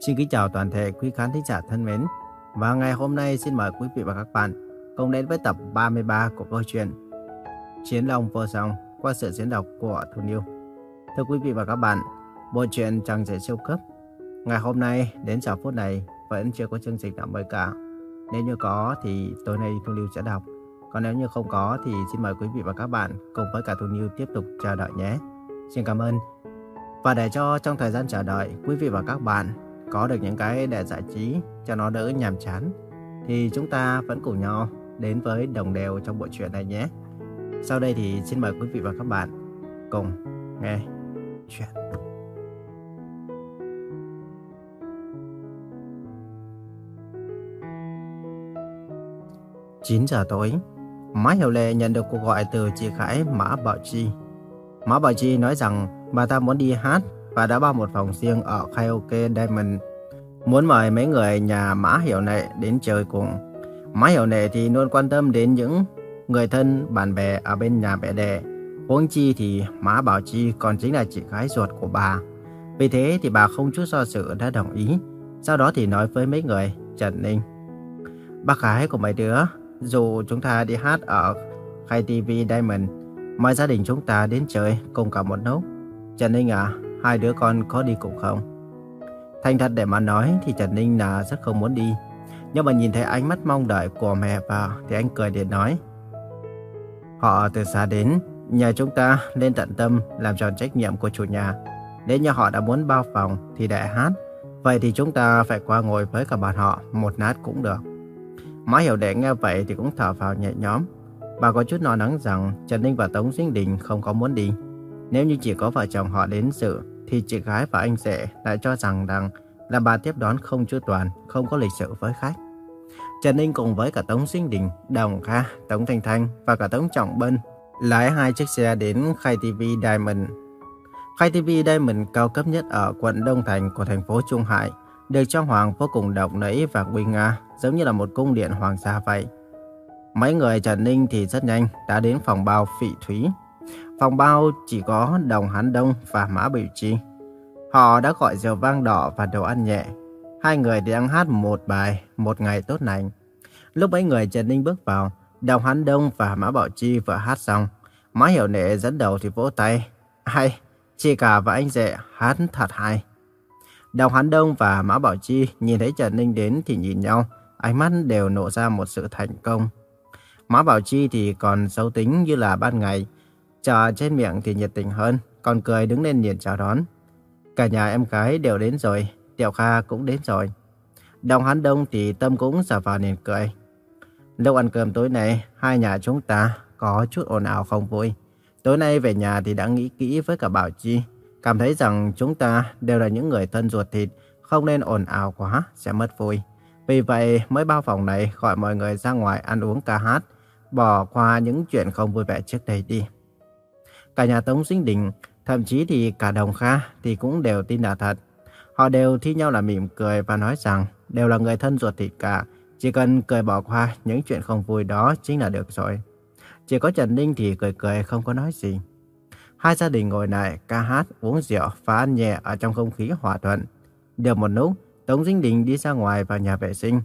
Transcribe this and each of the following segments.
Xin kính chào toàn thể quý khán thính giả thân mến. Và ngày hôm nay xin mời quý vị và các bạn cùng đến với tập 33 của câu chuyện Chiến Long Vô Song qua sự diễn đọc của Thu Niu. Thưa quý vị và các bạn, bộ truyện Trăng Trẻ Siêu Cấp ngày hôm nay đến giờ phút này vẫn chưa có chương trình nào mới cả. Nếu như có thì tối nay Thu Niu sẽ đọc. Còn nếu như không có thì xin mời quý vị và các bạn cùng với cả Thu Niu tiếp tục chờ đợi nhé. Xin cảm ơn. Và để cho trong thời gian chờ đợi, quý vị và các bạn có được những cái để giải trí cho nó đỡ nhàm chán thì chúng ta vẫn cùng nhau đến với đồng đều trong bộ truyện này nhé. Sau đây thì xin mời quý vị và các bạn cùng nghe chuyện. Chín giờ tối, Má Hiểu Lệ nhận được cuộc gọi từ chị Khải Mã Bảo Chi. Mã Bảo Chi nói rằng bà ta muốn đi hát và đã bao một phòng riêng ở karaoke Diamond. Muốn mời mấy người nhà Mã Hiểu Nệ đến chơi cùng. Mã Hiểu Nệ thì luôn quan tâm đến những người thân, bạn bè ở bên nhà mẹ đẻ. Huống chi thì Mã Bảo Chi còn chính là chị gái ruột của bà. Vì thế thì bà không chút do dự đã đồng ý. Sau đó thì nói với mấy người, Trần Ninh. Bác gái của mấy đứa, dù chúng ta đi hát ở Khai TV Diamond, mời gia đình chúng ta đến chơi cùng cả một nốt Trần Ninh à, hai đứa con có đi cùng không? Thành thật để mà nói thì Trần Ninh là rất không muốn đi. Nhưng mà nhìn thấy ánh mắt mong đợi của mẹ vào thì anh cười để nói. Họ từ xa đến, nhờ chúng ta lên tận tâm làm tròn trách nhiệm của chủ nhà. Nếu như họ đã muốn bao phòng thì để hát, vậy thì chúng ta phải qua ngồi với cả bạn họ một nát cũng được. Má hiểu đệ nghe vậy thì cũng thở vào nhẹ nhõm. Bà có chút lo lắng rằng Trần Ninh và Tống Sinh Đình không có muốn đi. Nếu như chỉ có vợ chồng họ đến dự, thì chị gái và anh rể lại cho rằng rằng là bà tiếp đón không chu toàn, không có lịch sự với khách. Trần Ninh cùng với cả Tống Sinh Đình, Đồng Kha, Tống Thanh Thanh và cả Tống Trọng Bân lái hai chiếc xe đến Khai TV Diamond. Khai TV Diamond cao cấp nhất ở quận Đông Thành của thành phố Trung Hải, được trang hoàng vô cùng độc nẫy và nguy nga, giống như là một cung điện hoàng gia vậy. Mấy người Trần Ninh thì rất nhanh đã đến phòng bao phỉ thúy. Phòng bao chỉ có Đồng Hán Đông và Mã Biểu Chi. Họ đã gọi rượu vang đỏ và đồ ăn nhẹ. Hai người đang hát một bài, một ngày tốt lành. Lúc mấy người Trần Ninh bước vào, Đồng Hán Đông và Mã Bảo Chi vừa hát xong. Mã Hiểu Nệ dẫn đầu thì vỗ tay. Hay, chị cả và anh dệ hát thật hay. Đồng Hán Đông và Mã Bảo Chi nhìn thấy Trần Ninh đến thì nhìn nhau, ánh mắt đều nộ ra một sự thành công. Mã Bảo Chi thì còn xấu tính như là ban ngày, Trò trên miệng thì nhiệt tình hơn, còn cười đứng lên nhiệt chào đón. Cả nhà em gái đều đến rồi, Tiểu Kha cũng đến rồi. Đồng hắn Đông thì tâm cũng xả vào nền cười. Lúc ăn cơm tối nay, hai nhà chúng ta có chút ồn ào không vui. Tối nay về nhà thì đã nghĩ kỹ với cả Bảo Chi. Cảm thấy rằng chúng ta đều là những người thân ruột thịt, không nên ồn ào quá, sẽ mất vui. Vì vậy mới bao phòng này gọi mọi người ra ngoài ăn uống ca hát, bỏ qua những chuyện không vui vẻ trước đây đi. Cả nhà Tống Sinh Đình, thậm chí thì cả Đồng Kha thì cũng đều tin là thật. Họ đều thi nhau là mỉm cười và nói rằng đều là người thân ruột thịt cả. Chỉ cần cười bỏ qua những chuyện không vui đó chính là được rồi. Chỉ có Trần Ninh thì cười cười không có nói gì. Hai gia đình ngồi lại ca hát, uống rượu và ăn nhẹ ở trong không khí hòa thuận. Được một lúc, Tống Dinh Đình đi ra ngoài vào nhà vệ sinh.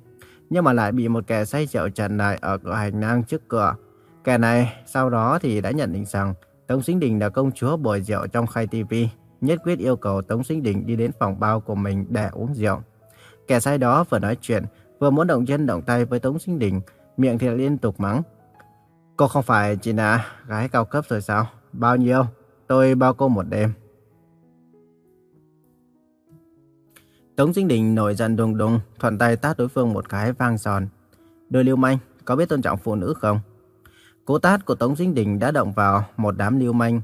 Nhưng mà lại bị một kẻ say rượu chặn lại ở cửa hành lang trước cửa. Kẻ này sau đó thì đã nhận định rằng Tống Sinh Đình là công chúa bồi rượu trong khay TV, nhất quyết yêu cầu Tống Sinh Đình đi đến phòng bao của mình để uống rượu. Kẻ say đó vừa nói chuyện, vừa muốn động chân động tay với Tống Sinh Đình, miệng thì liên tục mắng. Cô không phải chỉ là gái cao cấp rồi sao? Bao nhiêu? Tôi bao cô một đêm. Tống Sinh Đình nổi giận đùng đùng, thuận tay tát đối phương một cái vang giòn. Đôi lưu manh, có biết tôn trọng phụ nữ không? Cú tát của Tống Dinh Đình đã động vào một đám lưu manh.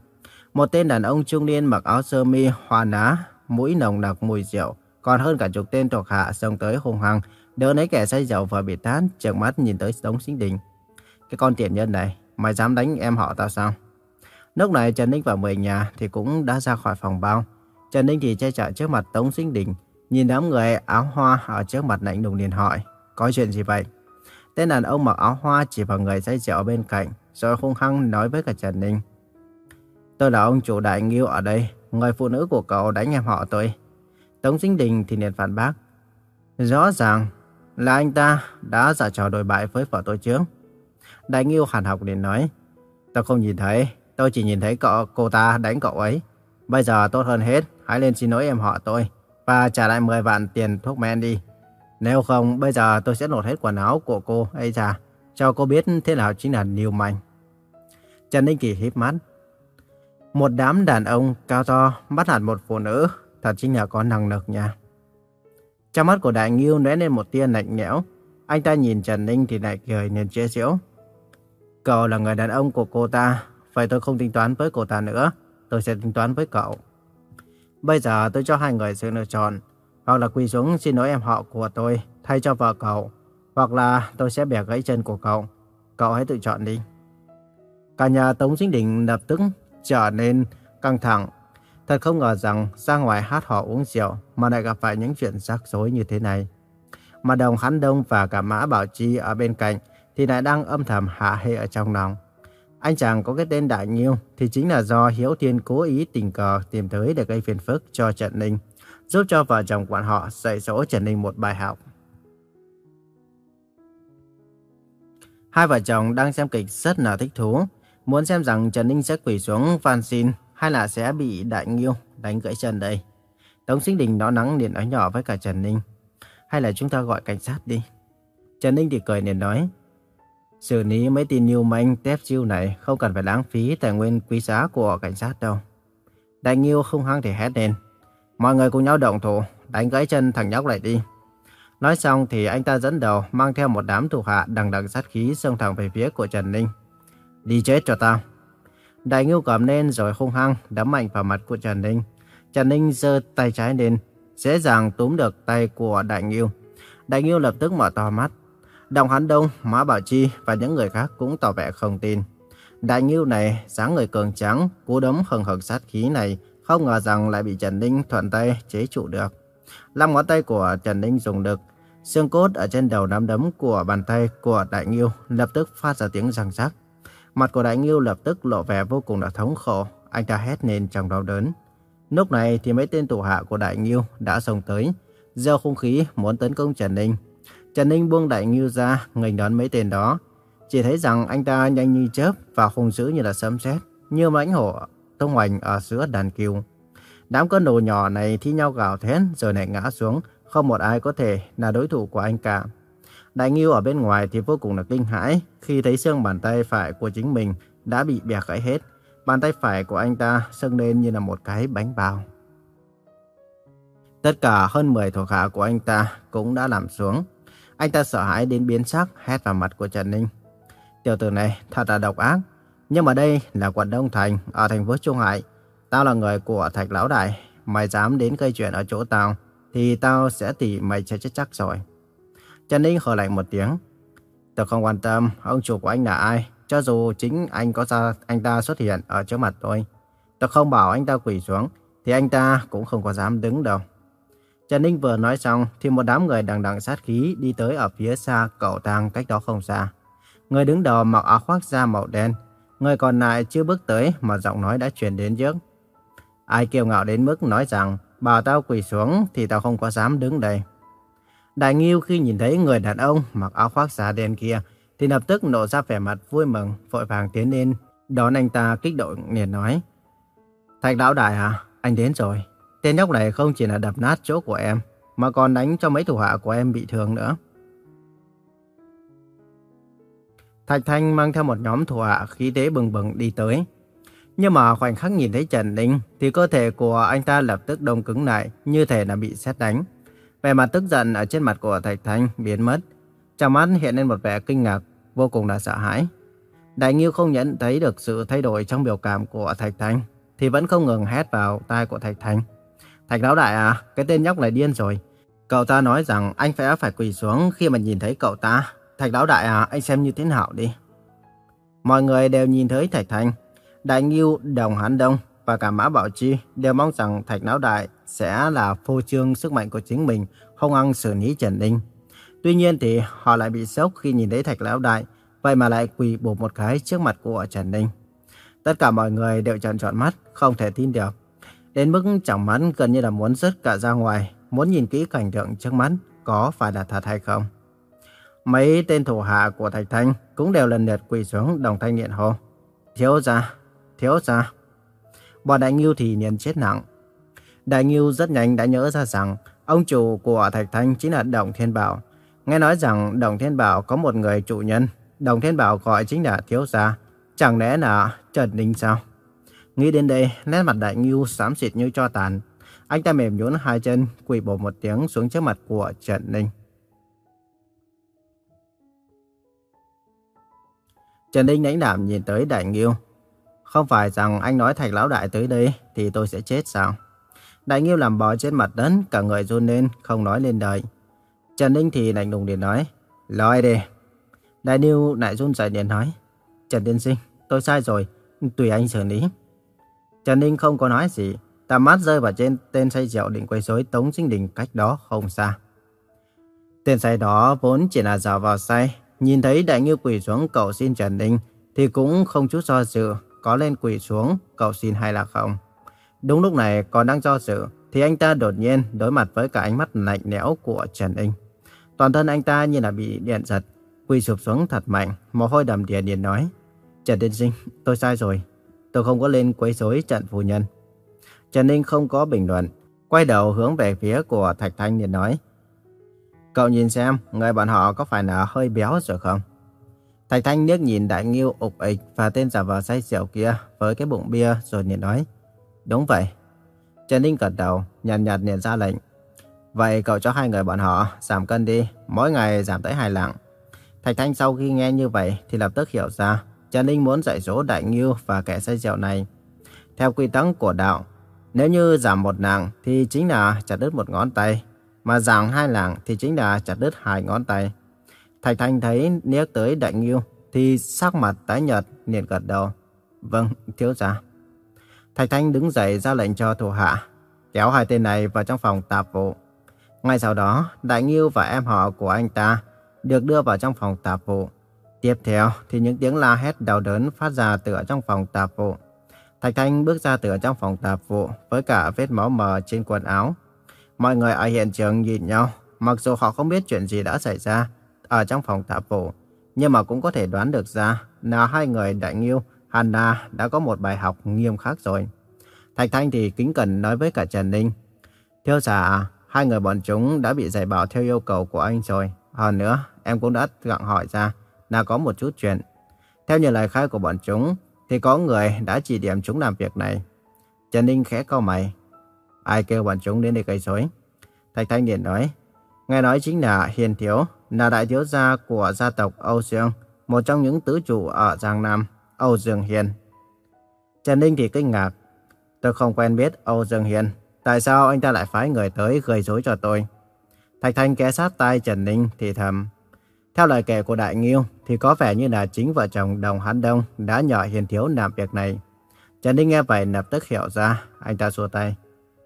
Một tên đàn ông trung niên mặc áo sơ mi hoa ná, mũi nồng nặc mùi rượu, còn hơn cả chục tên thuộc hạ xông tới hung hăng, đỡ lấy kẻ say rượu và bị tát, trợn mắt nhìn tới Tống Dinh Đình. Cái con tiện nhân này, mày dám đánh em họ tao sao? Lúc này Trần Ninh và mười nhà thì cũng đã ra khỏi phòng bao. Trần Ninh thì che chở trước mặt Tống Dinh Đình, nhìn đám người áo hoa ở trước mặt lạnh lùng liền hỏi, có chuyện gì vậy? Tên đàn ông mặc áo hoa chỉ vào người say rượu bên cạnh, rồi hung hăng nói với cả Trần Ninh. Tôi là ông chủ đại nghiêu ở đây, người phụ nữ của cậu đánh em họ tôi. Tống Sinh Đình thì liền phản bác. Rõ ràng là anh ta đã giả trò đổi bại với vợ tôi trước. Đại Nghiêu hàn học liền nói. Tôi không nhìn thấy, tôi chỉ nhìn thấy cậu, cô ta đánh cậu ấy. Bây giờ tốt hơn hết, hãy lên xin lỗi em họ tôi và trả lại 10 vạn tiền thuốc men đi. Nếu không, bây giờ tôi sẽ lột hết quần áo của cô ấy ra, cho cô biết thế nào chính là Niu Mạnh. Trần Ninh Kỳ híp mắt. Một đám đàn ông cao to bắt hẳn một phụ nữ, thật chính là có năng lực nha. Trong mắt của Đại Nghiêu lóe lên một tia lạnh lẽo. Anh ta nhìn Trần Ninh thì lại cười nên chế giễu. Cậu là người đàn ông của cô ta, vậy tôi không tính toán với cô ta nữa, tôi sẽ tính toán với cậu. Bây giờ tôi cho hai người sự lựa chọn, hoặc là quỳ xuống xin lỗi em họ của tôi thay cho vợ cậu, hoặc là tôi sẽ bẻ gãy chân của cậu. Cậu hãy tự chọn đi. Cả nhà Tống Chính Đình lập tức trở nên căng thẳng. Thật không ngờ rằng ra ngoài hát họ uống rượu mà lại gặp phải những chuyện rắc rối như thế này. Mà đồng Hán Đông và cả Mã Bảo Chi ở bên cạnh thì lại đang âm thầm hạ hệ ở trong lòng. Anh chàng có cái tên Đại Nhiêu thì chính là do Hiếu Thiên cố ý tình cờ tìm tới để gây phiền phức cho trận Ninh, giúp cho vợ chồng bọn họ dạy dỗ Trần Ninh một bài học. Hai vợ chồng đang xem kịch rất là thích thú, muốn xem rằng Trần Ninh sẽ quỳ xuống van xin hay là sẽ bị Đại nghiêu đánh gãy chân đây. Tống Sinh Đình nó nắng liền nói nhỏ với cả Trần Ninh. Hay là chúng ta gọi cảnh sát đi. Trần Ninh thì cười liền nói. Xử lý mấy tin nhiều manh tép chiêu này không cần phải lãng phí tài nguyên quý giá của cảnh sát đâu. Đại Nghiêu không hăng thì hét lên. Mọi người cùng nhau động thủ, đánh gãy chân thằng nhóc lại đi. Nói xong thì anh ta dẫn đầu mang theo một đám thủ hạ đằng đằng sát khí xông thẳng về phía của Trần Ninh. Đi chết cho tao. Đại Ngưu cầm lên rồi hung hăng đấm mạnh vào mặt của Trần Ninh. Trần Ninh giơ tay trái lên, dễ dàng túm được tay của Đại Ngưu Đại Ngưu lập tức mở to mắt. Đồng Hán Đông, Mã Bảo Chi và những người khác cũng tỏ vẻ không tin. Đại Ngưu này, dáng người cường trắng, cú đấm hừng hực sát khí này, không ngờ rằng lại bị Trần Ninh thuận tay chế trụ được. Năm ngón tay của Trần Ninh dùng lực, xương cốt ở trên đầu nắm đấm của bàn tay của Đại Nghiêu lập tức phát ra tiếng răng rắc. Mặt của Đại Nghiêu lập tức lộ vẻ vô cùng là thống khổ, anh ta hét lên trong đau đớn. Lúc này thì mấy tên thủ hạ của Đại Nghiêu đã xông tới, gieo không khí muốn tấn công Trần Ninh. Trần Ninh buông Đại Nghiêu ra, nghênh đón mấy tên đó. Chỉ thấy rằng anh ta nhanh như chớp và hung dữ như là sấm sét, như mãnh hổ tung hoành ở giữa đàn kiều. Đám cơn đồ nhỏ này thi nhau gào thét rồi lại ngã xuống, không một ai có thể là đối thủ của anh cả. Đại Nghiêu ở bên ngoài thì vô cùng là kinh hãi khi thấy xương bàn tay phải của chính mình đã bị bẻ gãy hết. Bàn tay phải của anh ta sưng lên như là một cái bánh bao. Tất cả hơn 10 thuộc hạ của anh ta cũng đã nằm xuống. Anh ta sợ hãi đến biến sắc hét vào mặt của Trần Ninh. Tiểu tử này thật là độc ác. Nhưng mà đây là quận Đông Thành ở thành phố Trung Hải. Tao là người của Thạch Lão Đại. Mày dám đến gây chuyện ở chỗ tao thì tao sẽ tỉ mày chết chết chắc rồi. Trần Ninh hờ lạnh một tiếng. Tôi không quan tâm ông chủ của anh là ai. Cho dù chính anh có ra anh ta xuất hiện ở trước mặt tôi. Tôi không bảo anh ta quỳ xuống thì anh ta cũng không có dám đứng đâu. Trần Ninh vừa nói xong thì một đám người đằng đằng sát khí đi tới ở phía xa cầu thang cách đó không xa. Người đứng đầu mặc áo khoác da màu đen, người còn lại chưa bước tới mà giọng nói đã truyền đến trước. Ai kiêu ngạo đến mức nói rằng bảo tao quỳ xuống thì tao không có dám đứng đây. Đại Nghiêu khi nhìn thấy người đàn ông mặc áo khoác da đen kia thì lập tức nộ ra vẻ mặt vui mừng, vội vàng tiến lên đón anh ta kích động liền nói. Thạch lão đại à, anh đến rồi. Tên nhóc này không chỉ là đập nát chỗ của em, mà còn đánh cho mấy thủ hạ của em bị thương nữa. Thạch Thanh mang theo một nhóm thủ hạ khí thế bừng bừng đi tới. Nhưng mà khoảnh khắc nhìn thấy Trần Ninh thì cơ thể của anh ta lập tức đông cứng lại như thể là bị xét đánh. Vẻ mặt tức giận ở trên mặt của Thạch Thanh biến mất. Trong mắt hiện lên một vẻ kinh ngạc, vô cùng là sợ hãi. Đại Nghiêu không nhận thấy được sự thay đổi trong biểu cảm của Thạch Thanh, thì vẫn không ngừng hét vào tai của Thạch Thanh. Thạch lão đại à, cái tên nhóc này điên rồi. Cậu ta nói rằng anh phải phải quỳ xuống khi mà nhìn thấy cậu ta. Thạch lão đại à, anh xem như thế nào đi. Mọi người đều nhìn thấy Thạch thành Đại Nghiêu, Đồng Hán Đông và cả Mã Bảo Chi đều mong rằng Thạch lão đại sẽ là phô trương sức mạnh của chính mình, không ăn xử lý Trần Ninh. Tuy nhiên thì họ lại bị sốc khi nhìn thấy Thạch lão đại, vậy mà lại quỳ bổ một cái trước mặt của Trần Ninh. Tất cả mọi người đều tròn tròn mắt, không thể tin được. Đến mức chẳng mắt gần như là muốn rớt cả ra ngoài, muốn nhìn kỹ cảnh tượng trước mắt có phải là thật hay không. Mấy tên thủ hạ của Thạch Thanh cũng đều lần lượt quỳ xuống đồng thanh niệm hô. Thiếu gia, thiếu gia. Bọn Đại nghiêu thì niệm chết nặng. Đại nghiêu rất nhanh đã nhớ ra rằng ông chủ của Thạch Thanh chính là Đồng Thiên Bảo. Nghe nói rằng Đồng Thiên Bảo có một người chủ nhân, Đồng Thiên Bảo gọi chính là thiếu gia. Chẳng lẽ là Trần Ninh sao? Nghĩ đến đây, nét mặt Đại nghiêu xám xịt như cho tàn. Anh ta mềm nhũn hai chân, quỳ bổ một tiếng xuống trước mặt của Trần Ninh. Trần Ninh lãnh đạm nhìn tới Đại Nghiêu. Không phải rằng anh nói Thạch Lão Đại tới đây thì tôi sẽ chết sao? Đại Nghiêu làm bò trên mặt đất, cả người run lên, không nói lên đời. Trần Ninh thì lạnh lùng để nói, lòi đi. Đại Nghiêu lại run rẩy liền nói, Trần Tiên Sinh, tôi sai rồi, tùy anh xử lý. Trần Ninh không có nói gì, tầm mắt rơi vào trên tên say rượu định quay rối Tống Sinh Đình cách đó không xa. Tên say đó vốn chỉ là dạo vào say, nhìn thấy đại ngư quỳ xuống cầu xin Trần Ninh thì cũng không chút do dự, có lên quỳ xuống cầu xin hay là không. Đúng lúc này còn đang do dự thì anh ta đột nhiên đối mặt với cả ánh mắt lạnh lẽo của Trần Ninh. Toàn thân anh ta như là bị điện giật, quỳ sụp xuống thật mạnh, mồ hôi đầm đìa điện nói. Trần Đình Sinh, tôi sai rồi, tôi không có lên quấy rối trận phu nhân. Trần Ninh không có bình luận, quay đầu hướng về phía của Thạch Thanh liền nói. Cậu nhìn xem, người bọn họ có phải là hơi béo rồi không? Thạch Thanh liếc nhìn Đại Nghiêu ục ịch và tên giả vờ say rượu kia với cái bụng bia rồi liền nói. Đúng vậy. Trần Ninh gật đầu, nhàn nhạt liền ra lệnh. Vậy cậu cho hai người bọn họ giảm cân đi, mỗi ngày giảm tới hai lạng. Thạch Thanh sau khi nghe như vậy thì lập tức hiểu ra Trần Ninh muốn dạy dỗ Đại Nghiêu và kẻ say rượu này. Theo quy tắc của đạo, nếu như giảm một nàng thì chính là chặt đứt một ngón tay, mà giảng hai lạng thì chính là chặt đứt hai ngón tay. Thạch Thanh thấy niếc tới Đại Nghiêu thì sắc mặt tái nhợt liền gật đầu. Vâng, thiếu gia. Thạch Thanh đứng dậy ra lệnh cho thủ hạ, kéo hai tên này vào trong phòng tạp vụ. Ngay sau đó, Đại Nghiêu và em họ của anh ta được đưa vào trong phòng tạp vụ. Tiếp theo thì những tiếng la hét đau đớn phát ra từ ở trong phòng tạp vụ. Thạch Thanh bước ra từ ở trong phòng tạp vụ với cả vết máu mờ trên quần áo. Mọi người ở hiện trường nhìn nhau, mặc dù họ không biết chuyện gì đã xảy ra ở trong phòng tạp vụ, nhưng mà cũng có thể đoán được ra là hai người Đại Nghiêu, Hanna đã có một bài học nghiêm khắc rồi. Thạch Thanh thì kính cẩn nói với cả Trần Ninh. Thiếu giả, hai người bọn chúng đã bị giải bảo theo yêu cầu của anh rồi. Hơn nữa, em cũng đã gặng hỏi ra là có một chút chuyện. Theo như lời khai của bọn chúng, thì có người đã chỉ điểm chúng làm việc này. Trần Ninh khẽ cau mày. Ai kêu bọn chúng đến đây gây rối? Thạch Thanh Điền nói. Nghe nói chính là Hiền Thiếu, là đại thiếu gia của gia tộc Âu Dương, một trong những tứ chủ ở Giang Nam, Âu Dương Hiền. Trần Ninh thì kinh ngạc. Tôi không quen biết Âu Dương Hiền. Tại sao anh ta lại phái người tới gây rối cho tôi? Thạch Thanh ghé sát tai Trần Ninh thì thầm. Theo lời kể của Đại Nghiêu thì có vẻ như là chính vợ chồng Đồng Hán Đông đã nhờ Hiền Thiếu làm việc này. Trần Ninh nghe vậy lập tức hiểu ra, anh ta xua tay.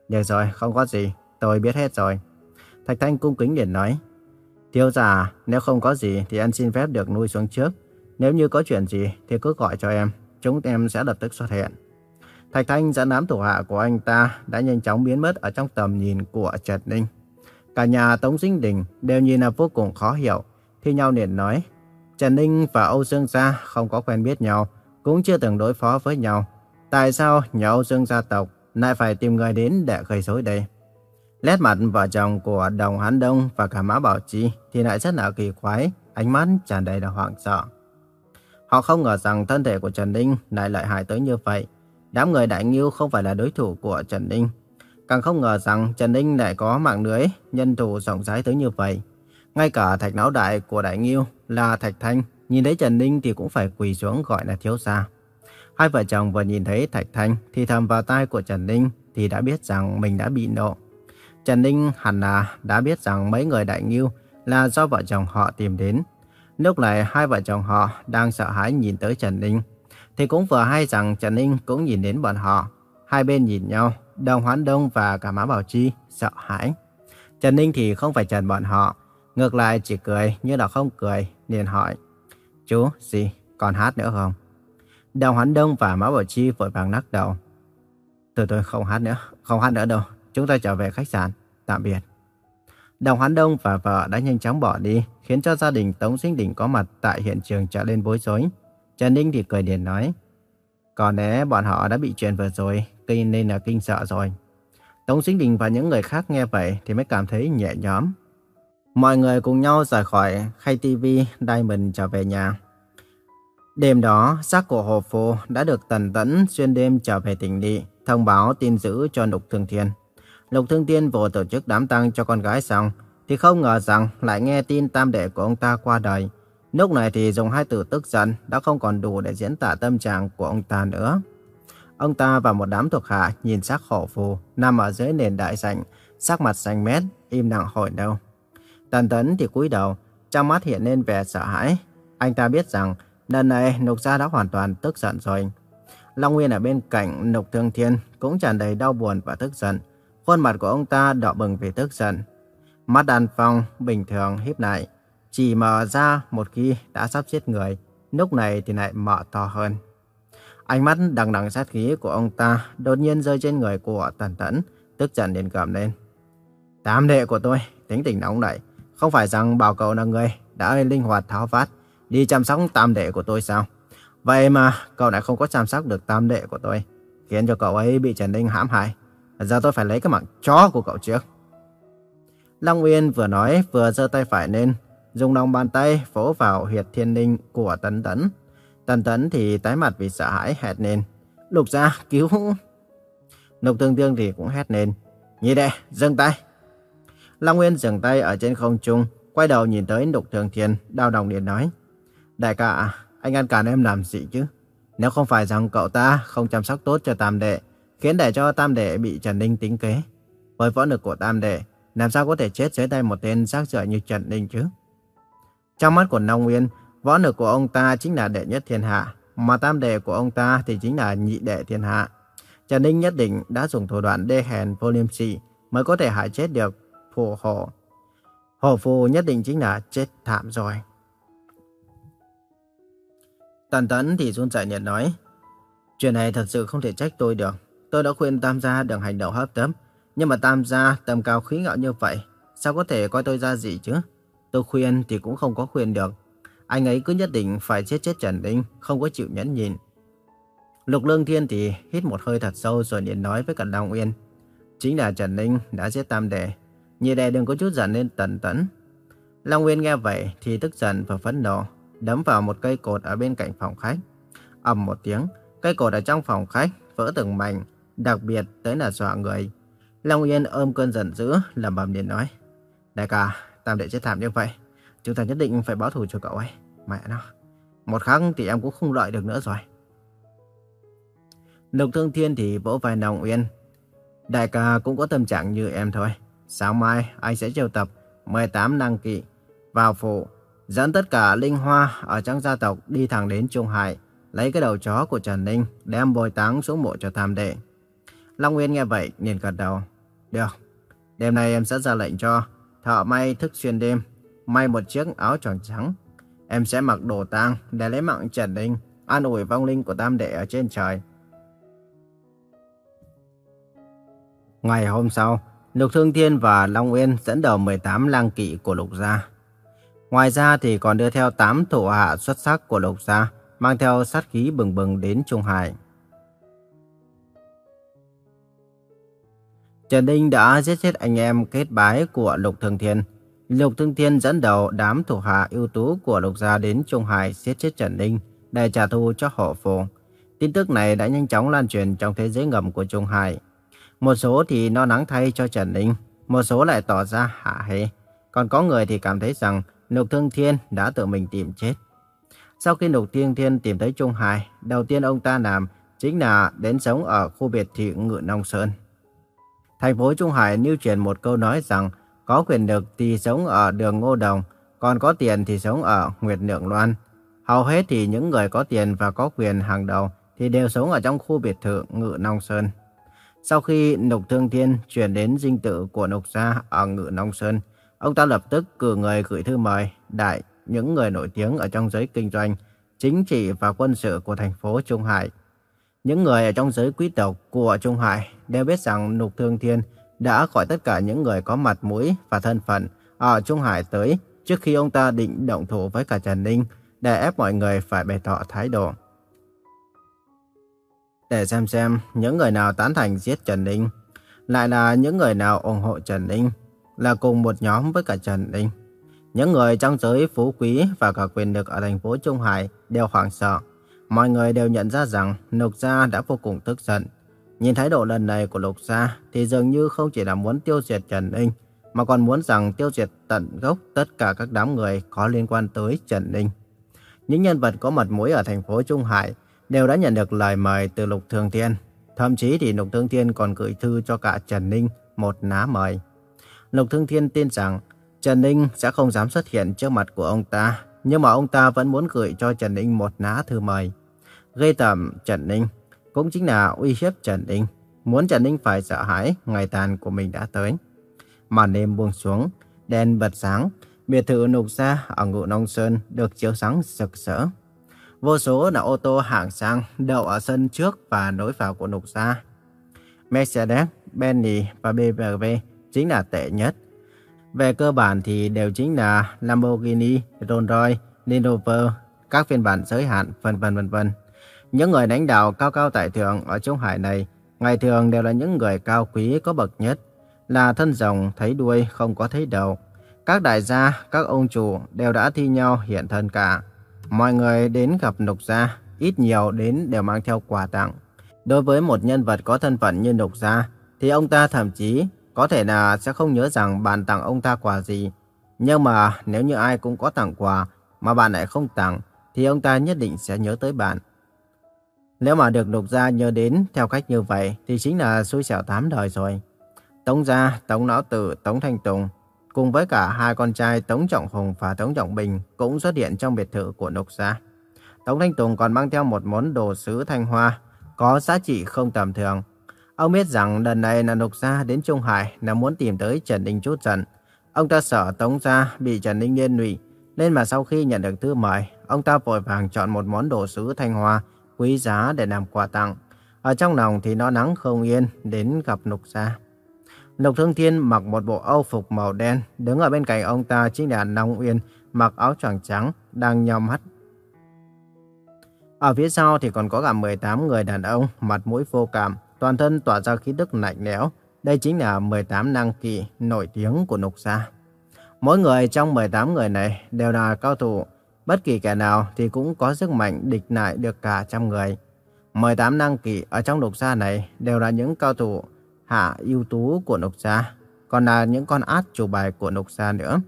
Được rồi, không có gì, tôi biết hết rồi. Thạch Thanh cung kính liền nói. Thiếu già, nếu không có gì thì anh xin phép được nuôi xuống trước. Nếu như có chuyện gì thì cứ gọi cho em, chúng em sẽ lập tức xuất hiện. Thạch Thanh dẫn đám thủ hạ của anh ta đã nhanh chóng biến mất ở trong tầm nhìn của Trần Ninh. Cả nhà Tống Dinh Đình đều nhìn là vô cùng khó hiểu thi nhau liền nói. Trần Ninh và Âu Dương Gia không có quen biết nhau, cũng chưa từng đối phó với nhau. Tại sao nhà Âu Dương gia tộc lại phải tìm người đến để gây rối đây? Lét mặt vợ chồng của Đồng Hán Đông và cả Mã Bảo Chi thì lại rất là kỳ quái, ánh mắt tràn đầy là hoảng sợ. Họ không ngờ rằng thân thể của Trần Ninh lại lợi hại tới như vậy. Đám người đại nghiêu không phải là đối thủ của Trần Ninh. Càng không ngờ rằng Trần Ninh lại có mạng lưới, nhân thủ rộng rãi tới như vậy. Ngay cả thạch não đại của Đại Nghiêu là Thạch Thanh, nhìn thấy Trần Ninh thì cũng phải quỳ xuống gọi là thiếu gia. Hai vợ chồng vừa nhìn thấy Thạch Thanh thì thầm vào tai của Trần Ninh thì đã biết rằng mình đã bị nộ. Trần Ninh hẳn là đã biết rằng mấy người Đại Nghiêu là do vợ chồng họ tìm đến. Lúc này hai vợ chồng họ đang sợ hãi nhìn tới Trần Ninh. Thì cũng vừa hay rằng Trần Ninh cũng nhìn đến bọn họ. Hai bên nhìn nhau, Đồng Hoán Đông và cả Mã Bảo Chi sợ hãi. Trần Ninh thì không phải trần bọn họ, Ngược lại chỉ cười như là không cười, liền hỏi. Chú, gì, còn hát nữa không? Đào Hoán Đông và Mã Bảo Chi vội vàng lắc đầu. Tôi tôi không hát nữa, không hát nữa đâu. Chúng ta trở về khách sạn. Tạm biệt. đào Hoán Đông và vợ đã nhanh chóng bỏ đi, khiến cho gia đình Tống Sinh Đình có mặt tại hiện trường trở lên bối rối. Trần Ninh thì cười điền nói, Có lẽ bọn họ đã bị chuyện vừa rồi, kinh nên là kinh sợ rồi. Tống Sinh Đình và những người khác nghe vậy thì mới cảm thấy nhẹ nhõm. Mọi người cùng nhau rời khỏi khay TV Diamond trở về nhà. Đêm đó, xác của Hồ Phu đã được tần tẫn xuyên đêm trở về tỉnh đi thông báo tin dữ cho Lục Thương Thiên. Lục Thương Thiên vừa tổ chức đám tang cho con gái xong, thì không ngờ rằng lại nghe tin tam đệ của ông ta qua đời. Lúc này thì dùng hai từ tức giận đã không còn đủ để diễn tả tâm trạng của ông ta nữa. Ông ta và một đám thuộc hạ nhìn xác hồ phù nằm ở dưới nền đại sảnh, sắc mặt xanh mét, im lặng hồi lâu. Tần tấn thì cúi đầu, trong mắt hiện lên vẻ sợ hãi. Anh ta biết rằng lần này Nục Gia đã hoàn toàn tức giận rồi. Long Nguyên ở bên cạnh Nục Thương Thiên cũng tràn đầy đau buồn và tức giận. Khuôn mặt của ông ta đỏ bừng vì tức giận. Mắt đàn phong bình thường híp lại, chỉ mở ra một khi đã sắp giết người, lúc này thì lại mở to hơn. Ánh mắt đằng đằng sát khí của ông ta đột nhiên rơi trên người của Tần Tấn, tức giận đến cầm lên. tám đệ của tôi, tính tình nóng nảy, không phải rằng bảo cậu là người đã linh hoạt tháo phát, đi chăm sóc tam đệ của tôi sao? Vậy mà cậu lại không có chăm sóc được tam đệ của tôi, khiến cho cậu ấy bị Trần Ninh hãm hại. Giờ tôi phải lấy cái mạng chó của cậu trước. Long Uyên vừa nói vừa giơ tay phải lên, dùng lòng bàn tay vỗ vào huyệt thiên linh của Tấn Tấn. Tấn Tấn thì tái mặt vì sợ hãi hét lên. Lục ra, cứu! Lục Tương Tương thì cũng hét lên. Nhị đệ, dừng tay! Long Nguyên dừng tay ở trên không trung, quay đầu nhìn tới Lục Thường Thiên, đau đồng điện nói. Đại ca, anh ngăn cản em làm gì chứ? Nếu không phải rằng cậu ta không chăm sóc tốt cho Tam Đệ, khiến để cho Tam Đệ bị Trần Ninh tính kế. Với võ lực của Tam Đệ, làm sao có thể chết dưới tay một tên rác rưởi như Trần Ninh chứ? Trong mắt của Long Nguyên, võ lực của ông ta chính là đệ nhất thiên hạ, mà tam đệ của ông ta thì chính là nhị đệ thiên hạ. Trần Ninh nhất định đã dùng thủ đoạn đê hèn vô liêm sỉ mới có thể hại chết được phù hộ. Hổ phù nhất định chính là chết thảm rồi. Tần tẫn thì run rẩy nhận nói, chuyện này thật sự không thể trách tôi được. Tôi đã khuyên Tam gia đừng hành động hấp tấp, nhưng mà Tam gia tầm cao khí ngạo như vậy, sao có thể coi tôi ra gì chứ? Tôi khuyên thì cũng không có khuyên được. Anh ấy cứ nhất định phải giết chết Trần Ninh, không có chịu nhẫn nhịn. Lục Lương Thiên thì hít một hơi thật sâu rồi liền nói với cả Long Uyên. Chính là Trần Ninh đã giết Tam Đệ. Nhị Đệ đừng có chút giận lên tần tấn. Long Uyên nghe vậy thì tức giận và phẫn nộ, đấm vào một cây cột ở bên cạnh phòng khách. ầm một tiếng, cây cột ở trong phòng khách vỡ từng mảnh, đặc biệt tới là dọa người. Long Yên ôm cơn giận dữ, lẩm bẩm liền nói. Đại ca, Tam Đệ chết thảm như vậy. Chúng ta nhất định phải báo thù cho cậu ấy. Mẹ nó. Một khắc thì em cũng không lợi được nữa rồi. Lục Thương Thiên thì vỗ vai Long Uyên. Đại ca cũng có tâm trạng như em thôi. Sáng mai anh sẽ triệu tập 18 năng kỵ vào phủ, dẫn tất cả linh hoa ở trong gia tộc đi thẳng đến Trung Hải, lấy cái đầu chó của Trần Ninh đem bồi táng xuống mộ cho tham đệ. Long Nguyên nghe vậy liền gật đầu. Được, đêm nay em sẽ ra lệnh cho thợ may thức xuyên đêm, may một chiếc áo tròn trắng. Em sẽ mặc đồ tang để lấy mạng Trần Ninh, an ủi vong linh của tam đệ ở trên trời. Ngày hôm sau, Lục Thương Thiên và Long Nguyên dẫn đầu 18 lang kỵ của Lục Gia. Ngoài ra thì còn đưa theo 8 thủ hạ xuất sắc của Lục Gia, mang theo sát khí bừng bừng đến Trung Hải. Trần đinh đã giết chết anh em kết bái của Lục thường Thiên. Lục thường Thiên dẫn đầu đám thủ hạ ưu tú của Lục Gia đến Trung Hải giết chết Trần đinh để trả thù cho họ phù. Tin tức này đã nhanh chóng lan truyền trong thế giới ngầm của Trung Hải. Một số thì no nắng thay cho Trần Ninh, một số lại tỏ ra hạ hê. Còn có người thì cảm thấy rằng Lục Thương Thiên đã tự mình tìm chết. Sau khi Lục Thương Thiên tìm thấy Trung Hải, đầu tiên ông ta làm chính là đến sống ở khu biệt thị Ngự Nông Sơn. Thành phố Trung Hải lưu truyền một câu nói rằng có quyền lực thì sống ở đường Ngô Đồng, còn có tiền thì sống ở Nguyệt Lượng Loan. Hầu hết thì những người có tiền và có quyền hàng đầu thì đều sống ở trong khu biệt thự Ngự Nông Sơn. Sau khi Nục Thương Thiên chuyển đến dinh tự của Nục Gia ở Ngự Nông Sơn, ông ta lập tức cử người gửi thư mời đại những người nổi tiếng ở trong giới kinh doanh, chính trị và quân sự của thành phố Trung Hải. Những người ở trong giới quý tộc của Trung Hải đều biết rằng Lục Thương Thiên đã gọi tất cả những người có mặt mũi và thân phận ở Trung Hải tới trước khi ông ta định động thủ với cả Trần Ninh để ép mọi người phải bày tỏ thái độ. Để xem xem những người nào tán thành giết Trần Ninh, lại là những người nào ủng hộ Trần Ninh, là cùng một nhóm với cả Trần Ninh. Những người trong giới phú quý và cả quyền lực ở thành phố Trung Hải đều hoảng sợ. Mọi người đều nhận ra rằng Lục Gia đã vô cùng tức giận. Nhìn thái độ lần này của Lục Gia thì dường như không chỉ là muốn tiêu diệt Trần Ninh, mà còn muốn rằng tiêu diệt tận gốc tất cả các đám người có liên quan tới Trần Ninh. Những nhân vật có mặt mũi ở thành phố Trung Hải đều đã nhận được lời mời từ Lục Thường Thiên. Thậm chí thì Lục Thương Thiên còn gửi thư cho cả Trần Ninh một ná mời. Lục Thương Thiên tin rằng Trần Ninh sẽ không dám xuất hiện trước mặt của ông ta, nhưng mà ông ta vẫn muốn gửi cho Trần Ninh một lá thư mời. Gây tầm Trần Ninh cũng chính là uy hiếp Trần Ninh, muốn Trần Ninh phải sợ hãi ngày tàn của mình đã tới. Màn đêm buông xuống, đèn bật sáng, biệt thự nục xa ở Ngụ Nông Sơn được chiếu sáng rực rỡ. Vô số là ô tô hạng sang đậu ở sân trước và nối vào của nục xa. Mercedes, Bentley và BMW chính là tệ nhất. Về cơ bản thì đều chính là Lamborghini, Rolls Royce, Land Rover, các phiên bản giới hạn, vân vân vân vân. Những người lãnh đạo cao cao tại thượng ở Trung Hải này, ngày thường đều là những người cao quý có bậc nhất, là thân rồng thấy đuôi không có thấy đầu. Các đại gia, các ông chủ đều đã thi nhau hiện thân cả. Mọi người đến gặp Nục Gia, ít nhiều đến đều mang theo quà tặng. Đối với một nhân vật có thân phận như Nục Gia, thì ông ta thậm chí có thể là sẽ không nhớ rằng bạn tặng ông ta quà gì. Nhưng mà nếu như ai cũng có tặng quà mà bạn lại không tặng, thì ông ta nhất định sẽ nhớ tới bạn. Nếu mà được Nục Gia nhớ đến theo cách như vậy, thì chính là xui xẻo tám đời rồi. Tống Gia, Tống Lão Tử, Tống Thanh Tùng cùng với cả hai con trai Tống Trọng Hùng và Tống Trọng Bình cũng xuất hiện trong biệt thự của Nục Gia. Tống Thanh Tùng còn mang theo một món đồ sứ thanh hoa có giá trị không tầm thường. Ông biết rằng lần này là lục Gia đến Trung Hải là muốn tìm tới Trần Ninh chút giận. Ông ta sợ Tống Gia bị Trần Ninh liên lụy, nên mà sau khi nhận được thư mời, ông ta vội vàng chọn một món đồ sứ thanh hoa quý giá để làm quà tặng. Ở trong lòng thì nó nắng không yên đến gặp lục Gia. Lục Thương Thiên mặc một bộ âu phục màu đen, đứng ở bên cạnh ông ta chính là Long Uyên, mặc áo choàng trắng, đang nhòm mắt. Ở phía sau thì còn có cả 18 người đàn ông, mặt mũi vô cảm, toàn thân tỏa ra khí tức lạnh lẽo. Đây chính là 18 năng kỵ nổi tiếng của Nục Gia. Mỗi người trong 18 người này đều là cao thủ, bất kỳ kẻ nào thì cũng có sức mạnh địch lại được cả trăm người. 18 năng kỵ ở trong Nục Gia này đều là những cao thủ hạ ưu tú của Nục Gia, còn là những con át chủ bài của Nục Gia nữa.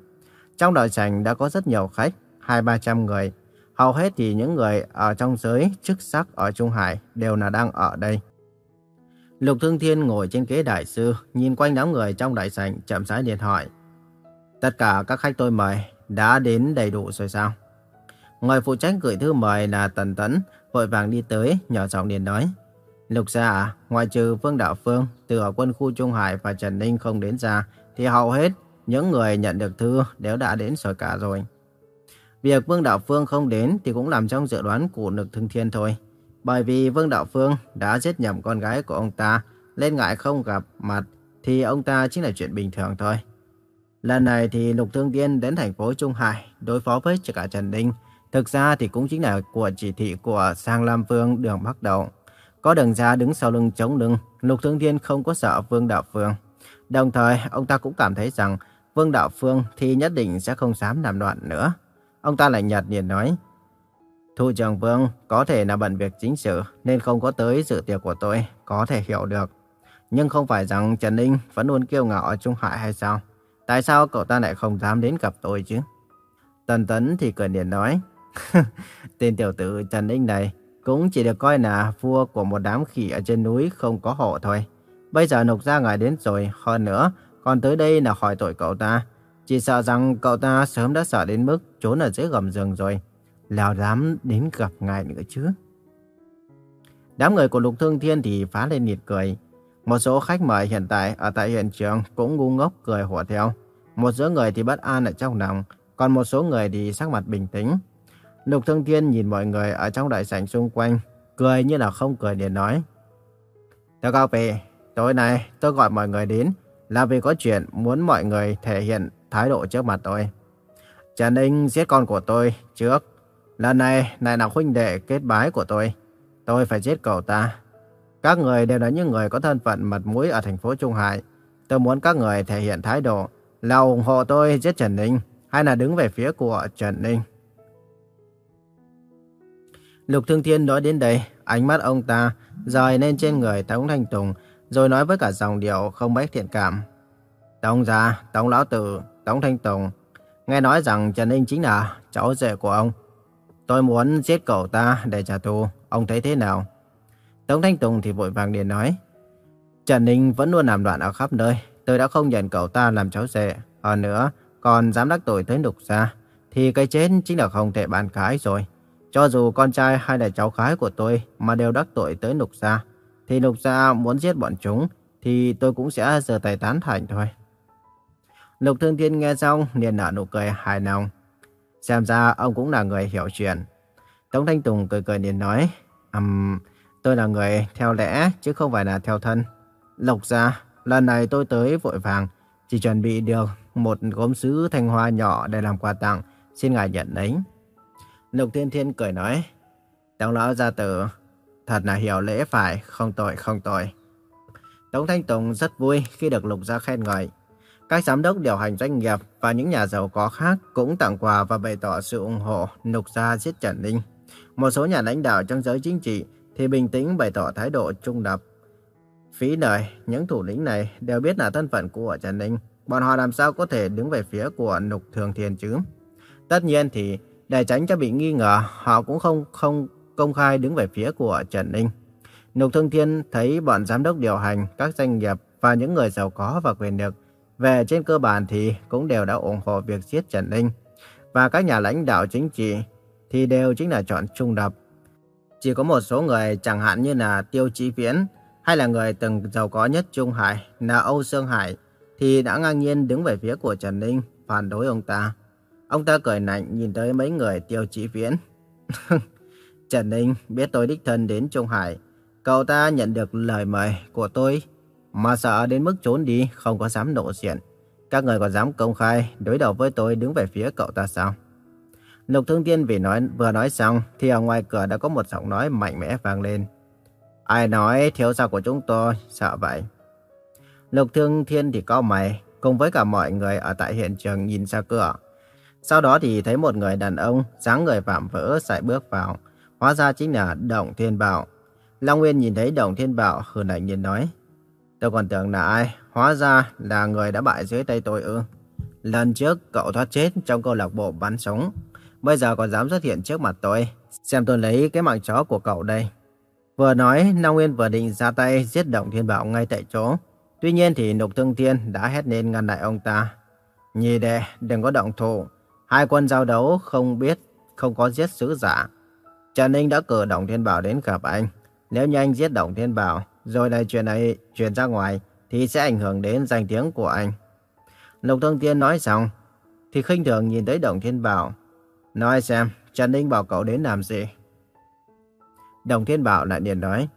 Trong đội sảnh đã có rất nhiều khách, hai ba trăm người. Hầu hết thì những người ở trong giới chức sắc ở Trung Hải đều là đang ở đây. Lục Thương Thiên ngồi trên ghế đại sư, nhìn quanh đám người trong đại sảnh chậm rãi điện hỏi. Tất cả các khách tôi mời đã đến đầy đủ rồi sao? Người phụ trách gửi thư mời là Tần Tấn, vội vàng đi tới, nhỏ giọng điện nói. Lục gia à, ngoài trừ Vương Đạo Phương, từ ở quân khu Trung Hải và Trần Ninh không đến ra, thì hầu hết những người nhận được thư đều đã đến rồi cả rồi. Việc Vương Đạo Phương không đến thì cũng làm trong dự đoán của Lực Thương Thiên thôi. Bởi vì Vương Đạo Phương đã giết nhầm con gái của ông ta, lên ngại không gặp mặt thì ông ta chính là chuyện bình thường thôi. Lần này thì Lục Thương Thiên đến thành phố Trung Hải đối phó với cả Trần đinh Thực ra thì cũng chính là của chỉ thị của Sang Lam Vương đường bắt đầu. Có đường ra đứng sau lưng chống lưng, Lục Thương Thiên không có sợ Vương Đạo Phương. Đồng thời, ông ta cũng cảm thấy rằng Vương Đạo Phương thì nhất định sẽ không dám làm loạn nữa. Ông ta lại nhạt nhạt nói, Thủ trưởng Vương có thể là bận việc chính sự nên không có tới dự tiệc của tôi, có thể hiểu được. Nhưng không phải rằng Trần Ninh vẫn luôn kiêu ngạo ở Trung Hải hay sao? Tại sao cậu ta lại không dám đến gặp tôi chứ? Tần Tấn thì cười điện nói, Tên tiểu tử Trần Ninh này cũng chỉ được coi là vua của một đám khỉ ở trên núi không có hộ thôi. Bây giờ nục ra ngài đến rồi, hơn nữa, còn tới đây là hỏi tội cậu ta. Chỉ sợ rằng cậu ta sớm đã sợ đến mức trốn ở dưới gầm giường rồi. Lào dám đến gặp ngài nữa chứ. Đám người của Lục Thương Thiên thì phá lên nhiệt cười. Một số khách mời hiện tại ở tại hiện trường cũng ngu ngốc cười hùa theo. Một số người thì bất an ở trong lòng, còn một số người thì sắc mặt bình tĩnh. Lục Thương Thiên nhìn mọi người ở trong đại sảnh xung quanh, cười như là không cười để nói. Thưa các vị, tối nay tôi gọi mọi người đến là vì có chuyện muốn mọi người thể hiện thái độ trước mặt tôi. Trần Ninh giết con của tôi trước. Lần này lại là huynh đệ kết bái của tôi. Tôi phải giết cậu ta. Các người đều là những người có thân phận mặt mũi ở thành phố Trung Hải. Tôi muốn các người thể hiện thái độ là ủng hộ tôi giết Trần Ninh hay là đứng về phía của Trần Ninh. Lục Thương Thiên nói đến đây, ánh mắt ông ta rời lên trên người Tống Thanh Tùng, rồi nói với cả dòng điệu không mấy thiện cảm. Tống gia, Tống Lão Tử, Tống Thanh Tùng, nghe nói rằng Trần Ninh chính là cháu rể của ông. Tôi muốn giết cậu ta để trả thù, ông thấy thế nào? Tống Thanh Tùng thì vội vàng liền nói. Trần Ninh vẫn luôn làm loạn ở khắp nơi, tôi đã không nhận cậu ta làm cháu rể. Hơn nữa, còn dám đắc tội tới Nục Gia, thì cái chết chính là không thể bàn cãi rồi. Cho dù con trai hay là cháu gái của tôi mà đều đắc tội tới Nục Gia, thì Nục Gia muốn giết bọn chúng, thì tôi cũng sẽ giơ tay tán thành thôi. Lục Thương Thiên nghe xong liền nở nụ cười hài lòng. Xem ra ông cũng là người hiểu chuyện. Tống Thanh Tùng cười cười liền nói, um, tôi là người theo lẽ chứ không phải là theo thân. Lục Gia, lần này tôi tới vội vàng, chỉ chuẩn bị được một gốm sứ thanh hoa nhỏ để làm quà tặng, xin ngài nhận lấy. Lục Thiên Thiên cười nói, Tống lão gia tử, thật là hiểu lễ phải, không tội không tội. Tống Thanh Tùng rất vui khi được Lục gia khen ngợi. Các giám đốc điều hành doanh nghiệp và những nhà giàu có khác cũng tặng quà và bày tỏ sự ủng hộ nục gia giết Trần Ninh. Một số nhà lãnh đạo trong giới chính trị thì bình tĩnh bày tỏ thái độ trung lập. Phí đời, những thủ lĩnh này đều biết là thân phận của Trần Ninh. Bọn họ làm sao có thể đứng về phía của nục Thường Thiên chứ? Tất nhiên thì để tránh cho bị nghi ngờ, họ cũng không không công khai đứng về phía của Trần Ninh. nục Thương Thiên thấy bọn giám đốc điều hành, các doanh nghiệp và những người giàu có và quyền lực về trên cơ bản thì cũng đều đã ủng hộ việc giết Trần Ninh. Và các nhà lãnh đạo chính trị thì đều chính là chọn trung lập. Chỉ có một số người, chẳng hạn như là Tiêu Chí Viễn, hay là người từng giàu có nhất Trung Hải là Âu Sương Hải, thì đã ngang nhiên đứng về phía của Trần Ninh, phản đối ông ta. Ông ta cười lạnh nhìn tới mấy người tiêu chí viễn. Trần Ninh, biết tôi đích thân đến Trung Hải. Cậu ta nhận được lời mời của tôi mà sợ đến mức trốn đi, không có dám nổ diện. Các người còn dám công khai, đối đầu với tôi đứng về phía cậu ta sao? Lục Thương thiên vì nói, vừa nói xong, thì ở ngoài cửa đã có một giọng nói mạnh mẽ vang lên. Ai nói thiếu gia của chúng tôi, sợ vậy? Lục Thương Thiên thì có mày, cùng với cả mọi người ở tại hiện trường nhìn ra cửa. Sau đó thì thấy một người đàn ông, dáng người vạm vỡ, sải bước vào. Hóa ra chính là động Thiên Bảo. Long Nguyên nhìn thấy động Thiên Bảo, hừ lạnh nhìn nói. Tôi còn tưởng là ai, hóa ra là người đã bại dưới tay tôi ư. Lần trước cậu thoát chết trong câu lạc bộ bắn súng. Bây giờ còn dám xuất hiện trước mặt tôi. Xem tôi lấy cái mạng chó của cậu đây. Vừa nói, Long Nguyên vừa định ra tay giết động Thiên Bảo ngay tại chỗ. Tuy nhiên thì Nục Thương Thiên đã hét lên ngăn lại ông ta. Nhì đệ, đừng có động thủ. Hai quân giao đấu không biết, không có giết sứ giả. Trần Ninh đã cử động Thiên Bảo đến gặp anh. Nếu như anh giết động Thiên Bảo, rồi đây chuyện này truyền ra ngoài, thì sẽ ảnh hưởng đến danh tiếng của anh. Lục Thương Tiên nói xong, thì khinh thường nhìn tới Đồng Thiên Bảo. Nói xem, Trần Ninh bảo cậu đến làm gì? Đồng Thiên Bảo lại liền nói.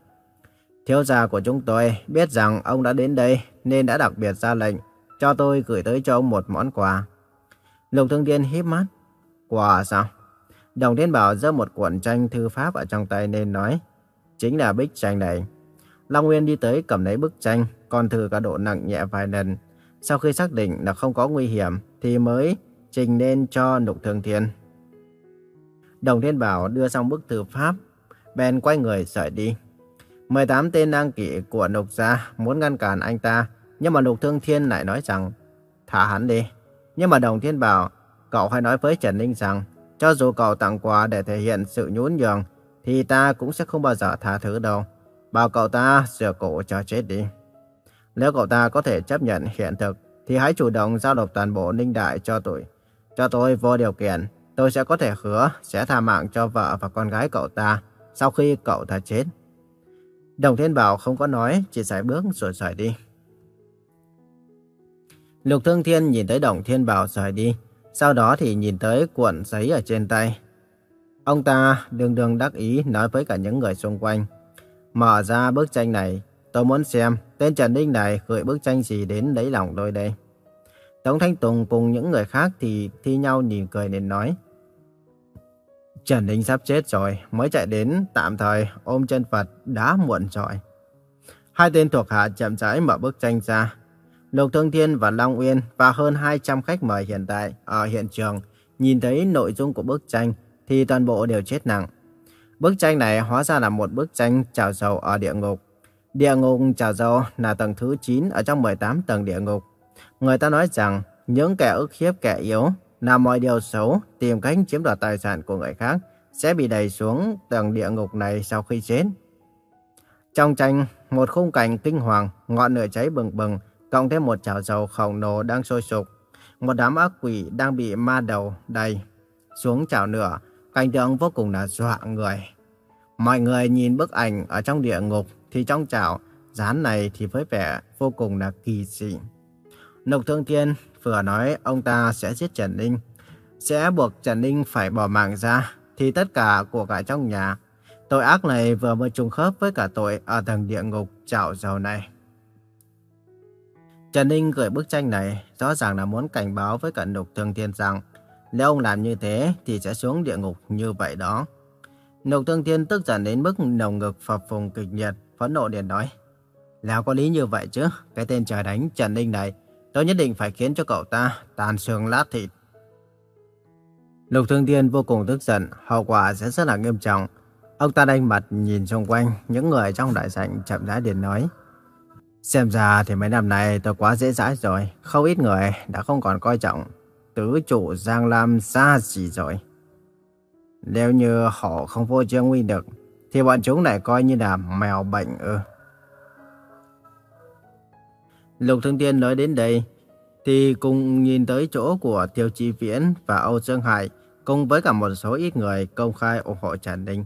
Thiếu gia của chúng tôi biết rằng ông đã đến đây nên đã đặc biệt ra lệnh cho tôi gửi tới cho ông một món quà. Lục Thương Thiên híp mắt. Quà sao? Đồng Thiên Bảo giơ một cuộn tranh thư pháp ở trong tay nên nói. Chính là bích tranh này. Long Nguyên đi tới cầm lấy bức tranh, còn thử cả độ nặng nhẹ vài lần. Sau khi xác định là không có nguy hiểm thì mới trình lên cho Lục Thương Thiên. Đồng Thiên Bảo đưa xong bức thư pháp, bèn quay người rời đi. 18 tên đăng kỵ của Lục gia muốn ngăn cản anh ta, nhưng mà Lục Thương Thiên lại nói rằng thả hắn đi. Nhưng mà Đồng Thiên bảo, cậu hãy nói với Trần Ninh rằng, cho dù cậu tặng quà để thể hiện sự nhún nhường, thì ta cũng sẽ không bao giờ tha thứ đâu. Bảo cậu ta rửa cổ cho chết đi. Nếu cậu ta có thể chấp nhận hiện thực, thì hãy chủ động giao nộp toàn bộ Ninh Đại cho tôi. Cho tôi vô điều kiện, tôi sẽ có thể hứa sẽ tha mạng cho vợ và con gái cậu ta sau khi cậu ta chết. Đồng Thiên Bảo không có nói, chỉ giải bước rồi rời đi. Lục Thương Thiên nhìn thấy Đồng Thiên Bảo rời đi, sau đó thì nhìn tới cuộn giấy ở trên tay. Ông ta đường đường đắc ý nói với cả những người xung quanh. Mở ra bức tranh này, tôi muốn xem tên Trần Ninh này gửi bức tranh gì đến lấy lòng tôi đây. Tống Thanh Tùng cùng những người khác thì thi nhau nhìn cười nên nói. Trần Ninh sắp chết rồi, mới chạy đến tạm thời ôm chân Phật đã muộn rồi. Hai tên thuộc hạ chậm rãi mở bức tranh ra. Lục Thương Thiên và Long Uyên và hơn 200 khách mời hiện tại ở hiện trường nhìn thấy nội dung của bức tranh thì toàn bộ đều chết nặng. Bức tranh này hóa ra là một bức tranh trào dầu ở địa ngục. Địa ngục trào dầu là tầng thứ 9 ở trong 18 tầng địa ngục. Người ta nói rằng những kẻ ức hiếp kẻ yếu, làm mọi điều xấu, tìm cách chiếm đoạt tài sản của người khác sẽ bị đẩy xuống tầng địa ngục này sau khi chết. Trong tranh, một khung cảnh kinh hoàng, ngọn lửa cháy bừng bừng, cộng thêm một chảo dầu khổng lồ đang sôi sục. Một đám ác quỷ đang bị ma đầu đầy xuống chảo lửa, cảnh tượng vô cùng là dọa người. Mọi người nhìn bức ảnh ở trong địa ngục thì trong chảo, dán này thì với vẻ vô cùng là kỳ dị. Lục Thương Thiên vừa nói ông ta sẽ giết Trần Ninh, sẽ buộc Trần Ninh phải bỏ mạng ra, thì tất cả của cả trong nhà. Tội ác này vừa mới trùng khớp với cả tội ở tầng địa ngục chảo dầu này. Trần Ninh gửi bức tranh này rõ ràng là muốn cảnh báo với cả Lục Thương Thiên rằng nếu ông làm như thế thì sẽ xuống địa ngục như vậy đó. Lục Thương Thiên tức giận đến mức nồng ngực phập phồng kịch nhiệt, phẫn nộ điện nói. Nào có lý như vậy chứ, cái tên trời đánh Trần Ninh này, tôi nhất định phải khiến cho cậu ta tàn xương lát thịt. Lục Thương Thiên vô cùng tức giận, hậu quả sẽ rất là nghiêm trọng. Ông ta đanh mặt nhìn xung quanh, những người trong đại sảnh chậm rãi điện nói. Xem ra thì mấy năm nay tôi quá dễ dãi rồi, không ít người đã không còn coi trọng tứ chủ Giang Lam xa gì rồi. Nếu như họ không vô chiêu nguy được, thì bọn chúng lại coi như là mèo bệnh ư. Lục Thương Tiên nói đến đây, thì cùng nhìn tới chỗ của Tiêu Chi Viễn và Âu Dương Hải, cùng với cả một số ít người công khai ủng hộ Trần đinh.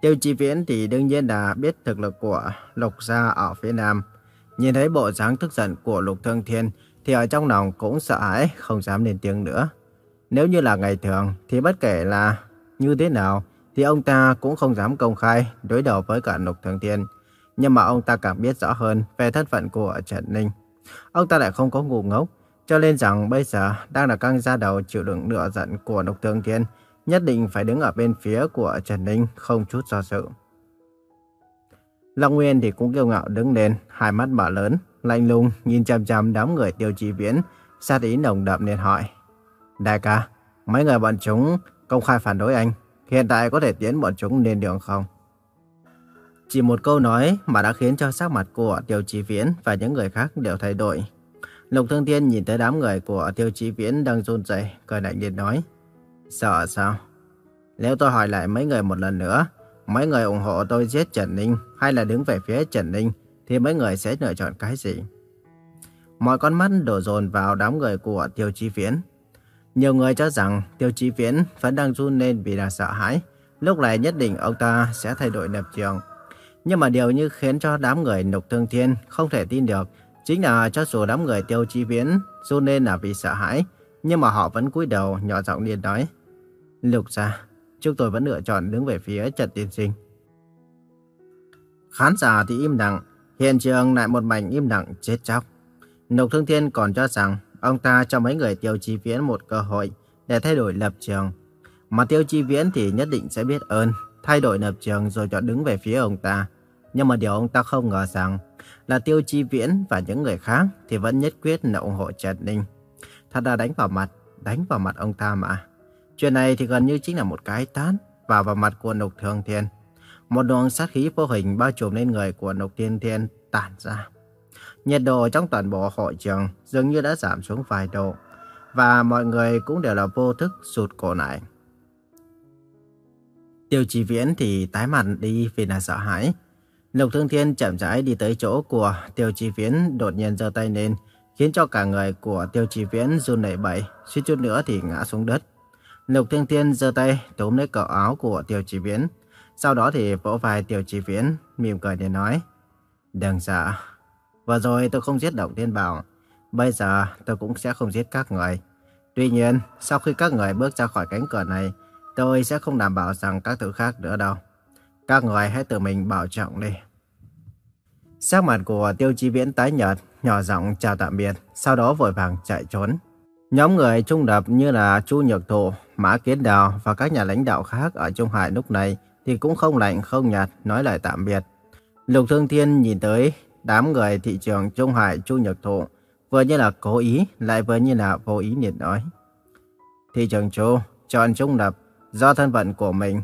Tiêu Chi Viễn thì đương nhiên là biết thực lực của Lục Gia ở phía Nam. Nhìn thấy bộ dáng tức giận của Lục Thương Thiên thì ở trong lòng cũng sợ hãi, không dám lên tiếng nữa. Nếu như là ngày thường thì bất kể là như thế nào thì ông ta cũng không dám công khai đối đầu với cả Lục Thường Thiên. Nhưng mà ông ta càng biết rõ hơn về thân phận của Trần Ninh. Ông ta lại không có ngu ngốc, cho nên rằng bây giờ đang là căng ra đầu chịu đựng nửa giận của Lục Thường Thiên, nhất định phải đứng ở bên phía của Trần Ninh không chút do dự. Long Nguyên thì cũng kiêu ngạo đứng lên, hai mắt mở lớn, lạnh lùng nhìn chằm chằm đám người tiêu trì viễn, sát ý nồng đậm nên hỏi. Đại ca, mấy người bọn chúng công khai phản đối anh, hiện tại có thể tiến bọn chúng lên đường không? Chỉ một câu nói mà đã khiến cho sắc mặt của Tiêu Chí Viễn và những người khác đều thay đổi. Lục Thương Tiên nhìn tới đám người của Tiêu Chí Viễn đang run rẩy, cười lạnh liền nói. Sợ sao? Nếu tôi hỏi lại mấy người một lần nữa, mấy người ủng hộ tôi giết Trần Ninh hay là đứng về phía Trần Ninh, thì mấy người sẽ lựa chọn cái gì? Mọi con mắt đổ dồn vào đám người của Tiêu Chí Viễn. Nhiều người cho rằng Tiêu Chí Viễn vẫn đang run lên vì là sợ hãi. Lúc này nhất định ông ta sẽ thay đổi lập trường. Nhưng mà điều như khiến cho đám người Lục Thương Thiên không thể tin được chính là cho dù đám người Tiêu Chí Viễn run lên là vì sợ hãi, nhưng mà họ vẫn cúi đầu nhỏ giọng liền nói. Lục gia, chúng tôi vẫn lựa chọn đứng về phía Trần Tiên Sinh. Khán giả thì im lặng, hiện trường lại một mảnh im lặng chết chóc. Lục Thương Thiên còn cho rằng ông ta cho mấy người Tiêu Chi Viễn một cơ hội để thay đổi lập trường. Mà Tiêu Chi Viễn thì nhất định sẽ biết ơn, thay đổi lập trường rồi chọn đứng về phía ông ta. Nhưng mà điều ông ta không ngờ rằng là Tiêu Chi Viễn và những người khác thì vẫn nhất quyết là ủng hộ Trần Ninh. Thật là đánh vào mặt, đánh vào mặt ông ta mà. Chuyện này thì gần như chính là một cái tát vào vào mặt của Lục Thương Thiên. Một luồng sát khí vô hình bao trùm lên người của Lục Thiên Thiên tản ra. Nhiệt độ trong toàn bộ hội trường dường như đã giảm xuống vài độ. Và mọi người cũng đều là vô thức sụt cổ lại. Tiêu Chỉ Viễn thì tái mặt đi vì là sợ hãi. Lục Thương Thiên chậm rãi đi tới chỗ của Tiêu Chỉ Viễn đột nhiên giơ tay lên, khiến cho cả người của Tiêu Chỉ Viễn run lẩy bẩy, suýt chút nữa thì ngã xuống đất. Lục Thương Thiên giơ tay túm lấy cởi áo của Tiêu Chỉ Viễn, sau đó thì vỗ vai Tiêu Chỉ Viễn, mỉm cười để nói: "Đừng sợ, vừa rồi tôi không giết Động Thiên Bảo, bây giờ tôi cũng sẽ không giết các người. Tuy nhiên, sau khi các người bước ra khỏi cánh cửa này, Tôi sẽ không đảm bảo rằng các thứ khác nữa đâu. Các người hãy tự mình bảo trọng đi. Sắc mặt của Tiêu Chí Viễn tái nhợt, nhỏ giọng chào tạm biệt, sau đó vội vàng chạy trốn. Nhóm người trung đập như là Chu Nhược Thụ, Mã Kiến Đào và các nhà lãnh đạo khác ở Trung Hải lúc này thì cũng không lạnh không nhạt nói lời tạm biệt. Lục Thương Thiên nhìn tới đám người thị trường Trung Hải Chu nhật Thụ, vừa như là cố ý, lại vừa như là vô ý nhiệt nói. Thị trường Chu, chọn trung đập, do thân phận của mình,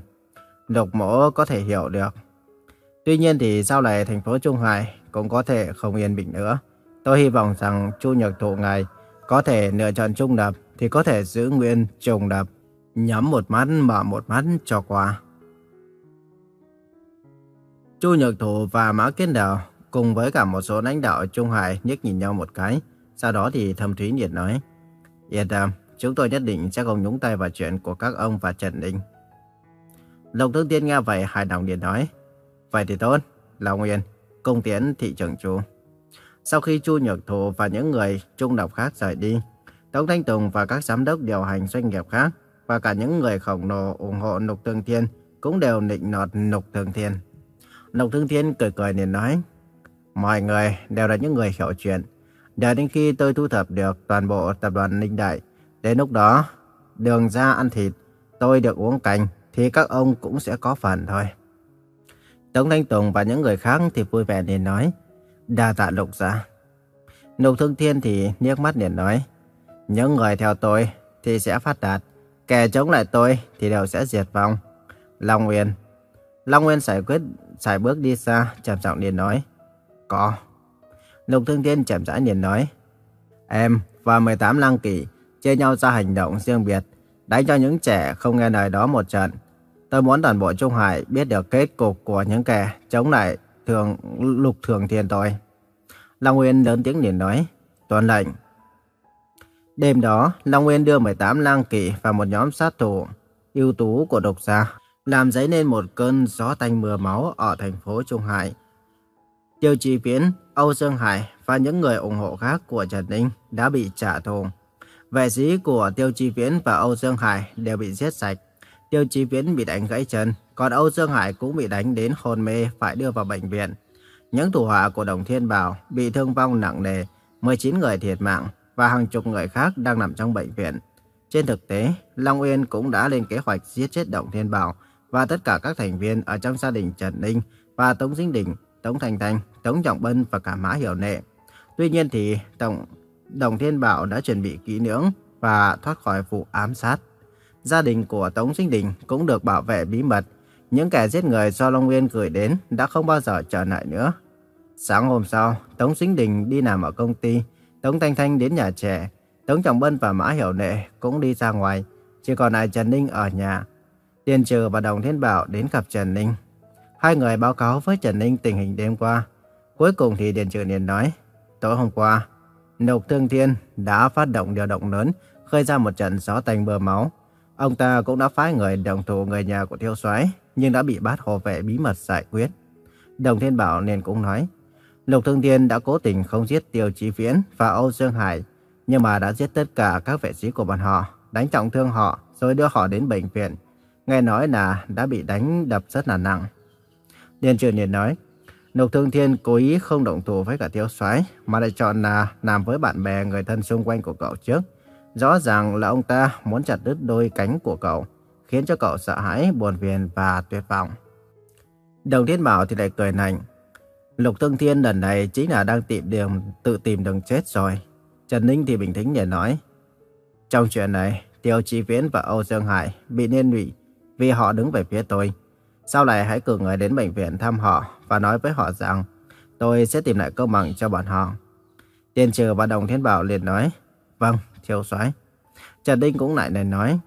Lục Mỗ có thể hiểu được. Tuy nhiên thì sau này thành phố Trung Hải cũng có thể không yên bình nữa. Tôi hy vọng rằng Chu nhật Thụ ngài có thể lựa chọn trung đập thì có thể giữ nguyên trùng đập, nhắm một mắt mở một mắt cho qua. Chu Nhược Thụ và Mã Kiến Đào cùng với cả một số lãnh đạo Trung Hải nhếch nhìn nhau một cái. Sau đó thì Thâm Thúy Nhiệt nói, Yên tâm, chúng tôi nhất định sẽ không nhúng tay vào chuyện của các ông và Trần Ninh. Lộc Thương Tiên nghe vậy hài lòng điện nói, Vậy thì tốt, Long Nguyên, công tiến thị trưởng Chu. Sau khi Chu Nhược Thụ và những người trung độc khác rời đi, Tống Thanh Tùng và các giám đốc điều hành doanh nghiệp khác và cả những người khổng lồ ủng hộ Nục Thương Thiên cũng đều nịnh nọt Nục Thương Thiên lục Thương Thiên cười cười liền nói, Mọi người đều là những người hiểu chuyện. Đợi đến khi tôi thu thập được toàn bộ tập đoàn Ninh Đại, đến lúc đó, đường ra ăn thịt, tôi được uống canh, thì các ông cũng sẽ có phần thôi. Tống Thanh Tùng và những người khác thì vui vẻ liền nói, đa tạ lục gia. Lục Thương Thiên thì nhếch mắt liền nói, những người theo tôi thì sẽ phát đạt, kẻ chống lại tôi thì đều sẽ diệt vong. Long Nguyên. Long Nguyên giải quyết, xài bước đi xa, trầm giọng liền nói, có. Lục Thương Thiên chậm rãi liền nói, em và 18 lang kỷ chia nhau ra hành động riêng biệt, đánh cho những trẻ không nghe lời đó một trận. Tôi muốn toàn bộ Trung Hải biết được kết cục của những kẻ chống lại thường lục thường thiên tôi. Long Nguyên lớn tiếng liền nói, tuân lệnh. Đêm đó, Long Nguyên đưa 18 lang kỵ và một nhóm sát thủ ưu tú của độc gia, làm dấy lên một cơn gió tanh mưa máu ở thành phố Trung Hải. Tiêu Chi Viễn, Âu Dương Hải và những người ủng hộ khác của Trần Ninh đã bị trả thù. Vệ sĩ của Tiêu Chi Viễn và Âu Dương Hải đều bị giết sạch. Tiêu Chi Viễn bị đánh gãy chân, còn Âu Dương Hải cũng bị đánh đến hôn mê phải đưa vào bệnh viện. Những thủ hạ của Đồng Thiên Bảo bị thương vong nặng nề, 19 người thiệt mạng và hàng chục người khác đang nằm trong bệnh viện. Trên thực tế, Long Uyên cũng đã lên kế hoạch giết chết Đồng Thiên Bảo và tất cả các thành viên ở trong gia đình Trần Ninh và Tống Dinh Đình, Tống Thành Thành, Tống Trọng Bân và cả Mã Hiểu Nệ. Tuy nhiên thì Tổng Đồng Thiên Bảo đã chuẩn bị kỹ lưỡng và thoát khỏi vụ ám sát. Gia đình của Tống Dinh Đình cũng được bảo vệ bí mật. Những kẻ giết người do Long Nguyên gửi đến đã không bao giờ trở lại nữa. Sáng hôm sau, Tống Dinh Đình đi làm ở công ty, Tống Thanh Thanh đến nhà trẻ, Tống Trọng Bân và Mã Hiểu Nệ cũng đi ra ngoài, chỉ còn lại Trần Ninh ở nhà. Tiền Trừ và Đồng Thiên Bảo đến gặp Trần Ninh. Hai người báo cáo với Trần Ninh tình hình đêm qua. Cuối cùng thì Điền Trừ liền nói, tối hôm qua, Nục Thương Thiên đã phát động điều động lớn, khơi ra một trận gió tanh bờ máu. Ông ta cũng đã phái người đồng thủ người nhà của Thiêu Soái, nhưng đã bị bát hộ vệ bí mật giải quyết. Đồng Thiên Bảo nên cũng nói, Lục Thương Thiên đã cố tình không giết Tiêu Chí Viễn và Âu Dương Hải, nhưng mà đã giết tất cả các vệ sĩ của bọn họ, đánh trọng thương họ rồi đưa họ đến bệnh viện. Nghe nói là đã bị đánh đập rất là nặng. Điền truyền liền nói, Lục Thương Thiên cố ý không động thủ với cả Tiêu Soái, mà lại chọn là làm với bạn bè người thân xung quanh của cậu trước. Rõ ràng là ông ta muốn chặt đứt đôi cánh của cậu, khiến cho cậu sợ hãi, buồn phiền và tuyệt vọng. Đồng Thiên Bảo thì lại cười nành. Lục Thương Thiên lần này chính là đang tìm đường, tự tìm đường chết rồi. Trần Ninh thì bình tĩnh để nói. Trong chuyện này, Tiêu Chi Viễn và Âu Dương Hải bị liên lụy vì họ đứng về phía tôi. Sau này hãy cử người đến bệnh viện thăm họ và nói với họ rằng tôi sẽ tìm lại công bằng cho bọn họ. Tiên trừ và Đồng Thiên Bảo liền nói, vâng, thiếu soái. Trần Đinh cũng lại nên nói,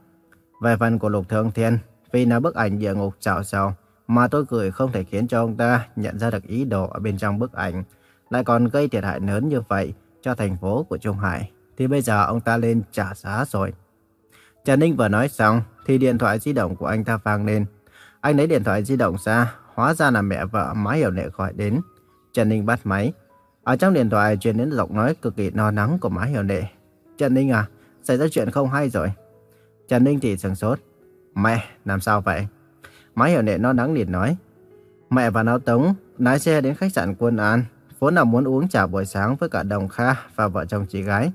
về phần của Lục Thương Thiên, vì là bức ảnh địa ngục trào sầu mà tôi gửi không thể khiến cho ông ta nhận ra được ý đồ ở bên trong bức ảnh, lại còn gây thiệt hại lớn như vậy cho thành phố của Trung Hải, thì bây giờ ông ta lên trả giá rồi. Trần Ninh vừa nói xong, thì điện thoại di động của anh ta vang lên. Anh lấy điện thoại di động ra, hóa ra là mẹ vợ Má Hiểu Nệ gọi đến. Trần Ninh bắt máy. Ở trong điện thoại truyền đến giọng nói cực kỳ no nắng của Má Hiểu Nệ. Trần Ninh à, xảy ra chuyện không hay rồi. Trần Ninh thì sừng sốt. Mẹ, làm sao vậy? Má hiểu nệ no nắng liền nói. Mẹ và nó Tống lái xe đến khách sạn Quân An, vốn là muốn uống trà buổi sáng với cả Đồng Kha và vợ chồng chị gái.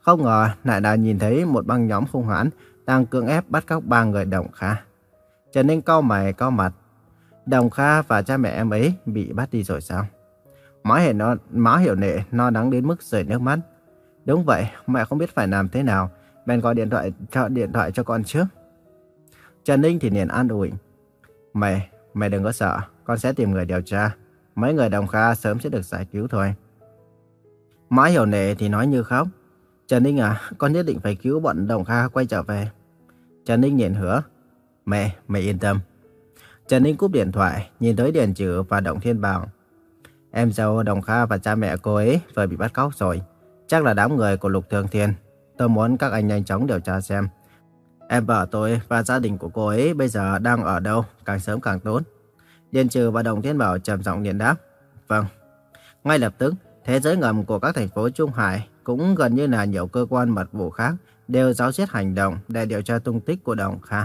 Không ngờ lại đã nhìn thấy một băng nhóm hung hãn đang cưỡng ép bắt cóc ba người Đồng Kha. Trần Ninh cau mày cau mặt. Đồng Kha và cha mẹ em ấy bị bắt đi rồi sao? Má hiểu, nó, má hiểu nệ no nắng đến mức rơi nước mắt. Đúng vậy, mẹ không biết phải làm thế nào. Bèn gọi điện thoại cho điện thoại cho con trước. Trần Ninh thì liền an ủi. Mẹ, mẹ đừng có sợ, con sẽ tìm người điều tra. Mấy người đồng kha sớm sẽ được giải cứu thôi. Má hiểu nệ thì nói như khóc. Trần Ninh à, con nhất định phải cứu bọn đồng kha quay trở về. Trần Ninh nhìn hứa. Mẹ, mẹ yên tâm. Trần Ninh cúp điện thoại, nhìn tới Điền Trừ và Động Thiên Bảo. Em dâu Đồng Kha và cha mẹ cô ấy vừa bị bắt cóc rồi. Chắc là đám người của Lục Thường Thiên. Tôi muốn các anh nhanh chóng điều tra xem. Em vợ tôi và gia đình của cô ấy bây giờ đang ở đâu, càng sớm càng tốt. Điền Trừ và Đồng Thiên Bảo trầm giọng điện đáp. Vâng. Ngay lập tức, thế giới ngầm của các thành phố Trung Hải cũng gần như là nhiều cơ quan mật vụ khác đều giáo diết hành động để điều tra tung tích của Đồng Kha.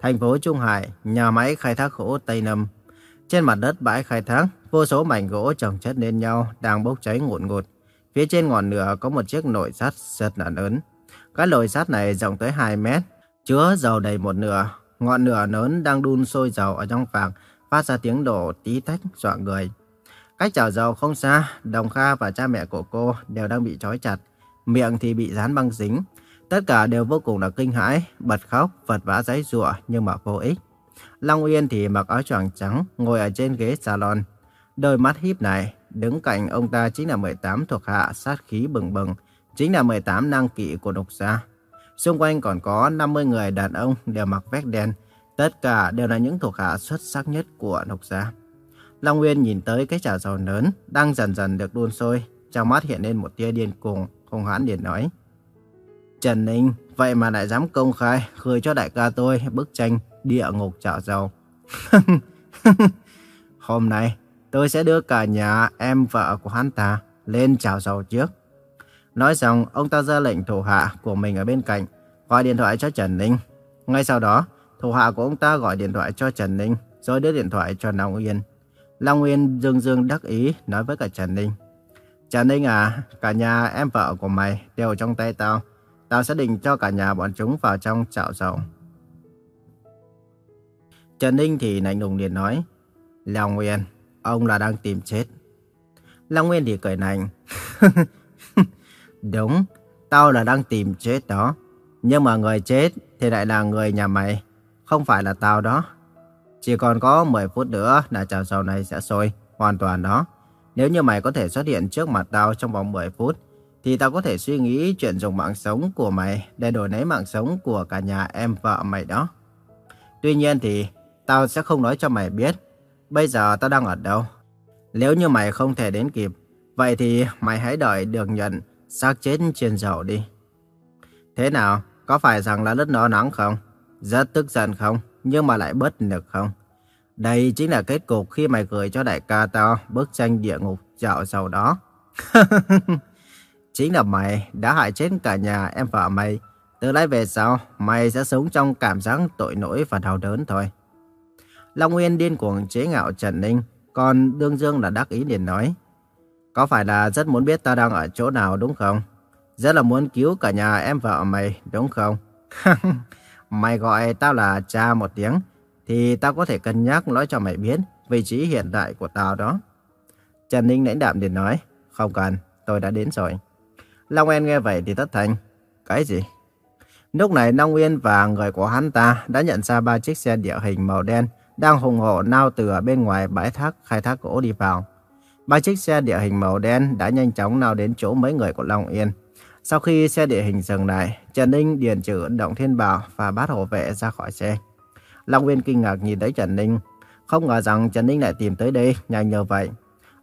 Thành phố Trung Hải, nhà máy khai thác gỗ Tây Nâm. Trên mặt đất bãi khai thác, vô số mảnh gỗ chồng chất lên nhau đang bốc cháy ngụt ngụt. Phía trên ngọn lửa có một chiếc nồi sắt rất là lớn. Cái nồi sắt này rộng tới 2 mét, chứa dầu đầy một nửa. Ngọn lửa lớn đang đun sôi dầu ở trong phòng phát ra tiếng đổ tí tách dọa người. Cách chảo dầu không xa, Đồng Kha và cha mẹ của cô đều đang bị trói chặt, miệng thì bị dán băng dính. Tất cả đều vô cùng là kinh hãi, bật khóc, vật vã giấy rủa nhưng mà vô ích. Long Uyên thì mặc áo choàng trắng, ngồi ở trên ghế salon. Đôi mắt híp này, đứng cạnh ông ta chính là 18 thuộc hạ sát khí bừng bừng, chính là 18 năng kỵ của độc gia. Xung quanh còn có 50 người đàn ông đều mặc vest đen, tất cả đều là những thuộc hạ xuất sắc nhất của độc gia. Long uyên nhìn tới cái chảo dầu lớn đang dần dần được đun sôi, trong mắt hiện lên một tia điên cuồng, Hùng hãn liền nói: "Trần Ninh, vậy mà lại dám công khai gửi cho đại ca tôi bức tranh địa ngục chảo dầu. Hôm nay, tôi sẽ đưa cả nhà em vợ của hắn ta lên chảo dầu trước. Nói xong, ông ta ra lệnh thủ hạ của mình ở bên cạnh, gọi điện thoại cho Trần Ninh. Ngay sau đó, thủ hạ của ông ta gọi điện thoại cho Trần Ninh, rồi đưa điện thoại cho Long Uyên. Long Uyên dương dương đắc ý nói với cả Trần Ninh. Trần Ninh à, cả nhà em vợ của mày đều trong tay tao. Tao sẽ định cho cả nhà bọn chúng vào trong chảo dầu. Trần Ninh thì lạnh lùng liền nói. Long Nguyên, ông là đang tìm chết. Long Nguyên thì cười nành, Đúng, tao là đang tìm chết đó. Nhưng mà người chết thì lại là người nhà mày, không phải là tao đó. Chỉ còn có 10 phút nữa là chảo dầu này sẽ sôi, hoàn toàn đó. Nếu như mày có thể xuất hiện trước mặt tao trong vòng 10 phút, thì tao có thể suy nghĩ chuyện dùng mạng sống của mày để đổi lấy mạng sống của cả nhà em vợ mày đó. Tuy nhiên thì Tao sẽ không nói cho mày biết Bây giờ tao đang ở đâu Nếu như mày không thể đến kịp Vậy thì mày hãy đợi được nhận xác chết trên dầu đi Thế nào? Có phải rằng là rất nó nắng không? Rất tức giận không? Nhưng mà lại bất lực không? Đây chính là kết cục khi mày gửi cho đại ca tao bức tranh địa ngục dạo sau đó. chính là mày đã hại chết cả nhà em vợ mày. Từ nay về sau, mày sẽ sống trong cảm giác tội lỗi và đau đớn thôi. Long Nguyên điên cuồng chế ngạo Trần Ninh, còn Đương Dương là đắc ý liền nói. Có phải là rất muốn biết ta đang ở chỗ nào đúng không? Rất là muốn cứu cả nhà em vợ mày đúng không? mày gọi tao là cha một tiếng, thì tao có thể cân nhắc nói cho mày biết vị trí hiện tại của tao đó. Trần Ninh lãnh đạm liền nói, không cần, tôi đã đến rồi. Long Nguyên nghe vậy thì thất thanh, cái gì? Lúc này Long Uyên và người của hắn ta đã nhận ra ba chiếc xe địa hình màu đen đang hùng hổ nao từ ở bên ngoài bãi thác khai thác gỗ đi vào. Ba chiếc xe địa hình màu đen đã nhanh chóng nao đến chỗ mấy người của Long Yên. Sau khi xe địa hình dừng lại, Trần Ninh, Điền Trừ, Động Thiên Bảo và bát hộ vệ ra khỏi xe. Long Nguyên kinh ngạc nhìn thấy Trần Ninh, không ngờ rằng Trần Ninh lại tìm tới đây nhanh như vậy.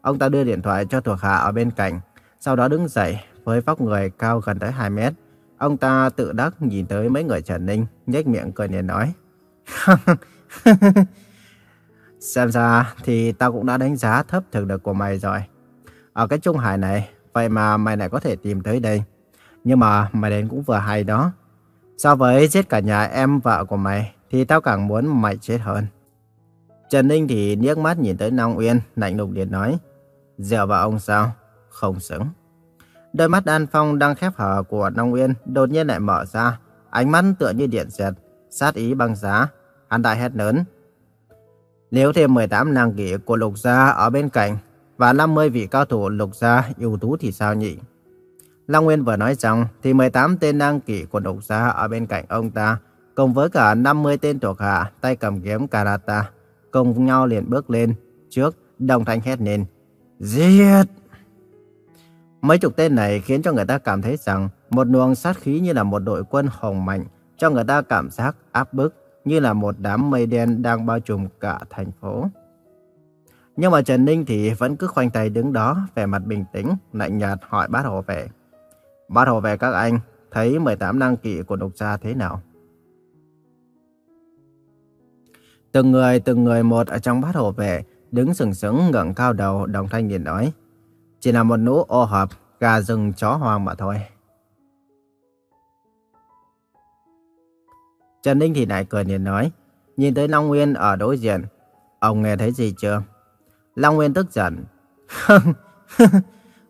Ông ta đưa điện thoại cho thuộc hạ ở bên cạnh, sau đó đứng dậy với vóc người cao gần tới 2 mét. Ông ta tự đắc nhìn tới mấy người Trần Ninh, nhếch miệng cười nên nói. Xem ra thì tao cũng đã đánh giá thấp thực lực của mày rồi. Ở cái Trung Hải này, vậy mà mày lại có thể tìm tới đây. Nhưng mà mày đến cũng vừa hay đó. So với giết cả nhà em vợ của mày, thì tao càng muốn mày chết hơn. Trần Ninh thì liếc mắt nhìn tới Long Uyên, lạnh lùng liền nói. Dựa vào ông sao? Không xứng. Đôi mắt An Phong đang khép hờ của Long Uyên đột nhiên lại mở ra, ánh mắt tựa như điện giật, sát ý băng giá. Hắn đại hét lớn. Nếu thêm 18 nàng kỷ của lục gia ở bên cạnh và 50 vị cao thủ lục gia ưu tú thì sao nhỉ? Long Nguyên vừa nói xong thì 18 tên năng kỷ của lục gia ở bên cạnh ông ta cùng với cả 50 tên thuộc hạ tay cầm kiếm karata cùng nhau liền bước lên trước đồng thanh hét lên giết mấy chục tên này khiến cho người ta cảm thấy rằng một luồng sát khí như là một đội quân hùng mạnh cho người ta cảm giác áp bức như là một đám mây đen đang bao trùm cả thành phố. Nhưng mà Trần Ninh thì vẫn cứ khoanh tay đứng đó, vẻ mặt bình tĩnh, lạnh nhạt hỏi bát hộ vệ. Bát hộ vệ các anh, thấy 18 năng kỵ của độc gia thế nào? Từng người, từng người một ở trong bát hộ vệ, đứng sừng sững ngẩng cao đầu, đồng thanh nhìn nói. Chỉ là một nũ ô hợp, gà rừng chó hoang mà thôi. Trần Ninh thì lại cười nhìn nói, nhìn tới Long Nguyên ở đối diện. Ông nghe thấy gì chưa? Long Nguyên tức giận.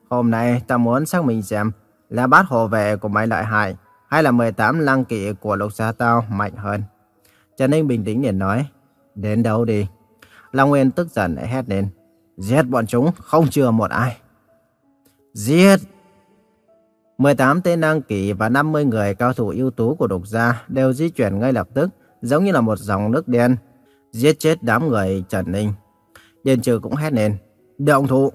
Hôm nay ta muốn xác minh xem là bát hộ vệ của mày lợi hại hay là 18 lăng kỵ của lục gia tao mạnh hơn. Trần Ninh bình tĩnh liền nói, đến đâu đi. Long Nguyên tức giận lại hét lên, giết bọn chúng không chừa một ai. Giết! 18 tên năng kỷ và 50 người cao thủ ưu tú của độc gia đều di chuyển ngay lập tức, giống như là một dòng nước đen, giết chết đám người Trần Ninh. Điền Trừ cũng hét lên, động thủ.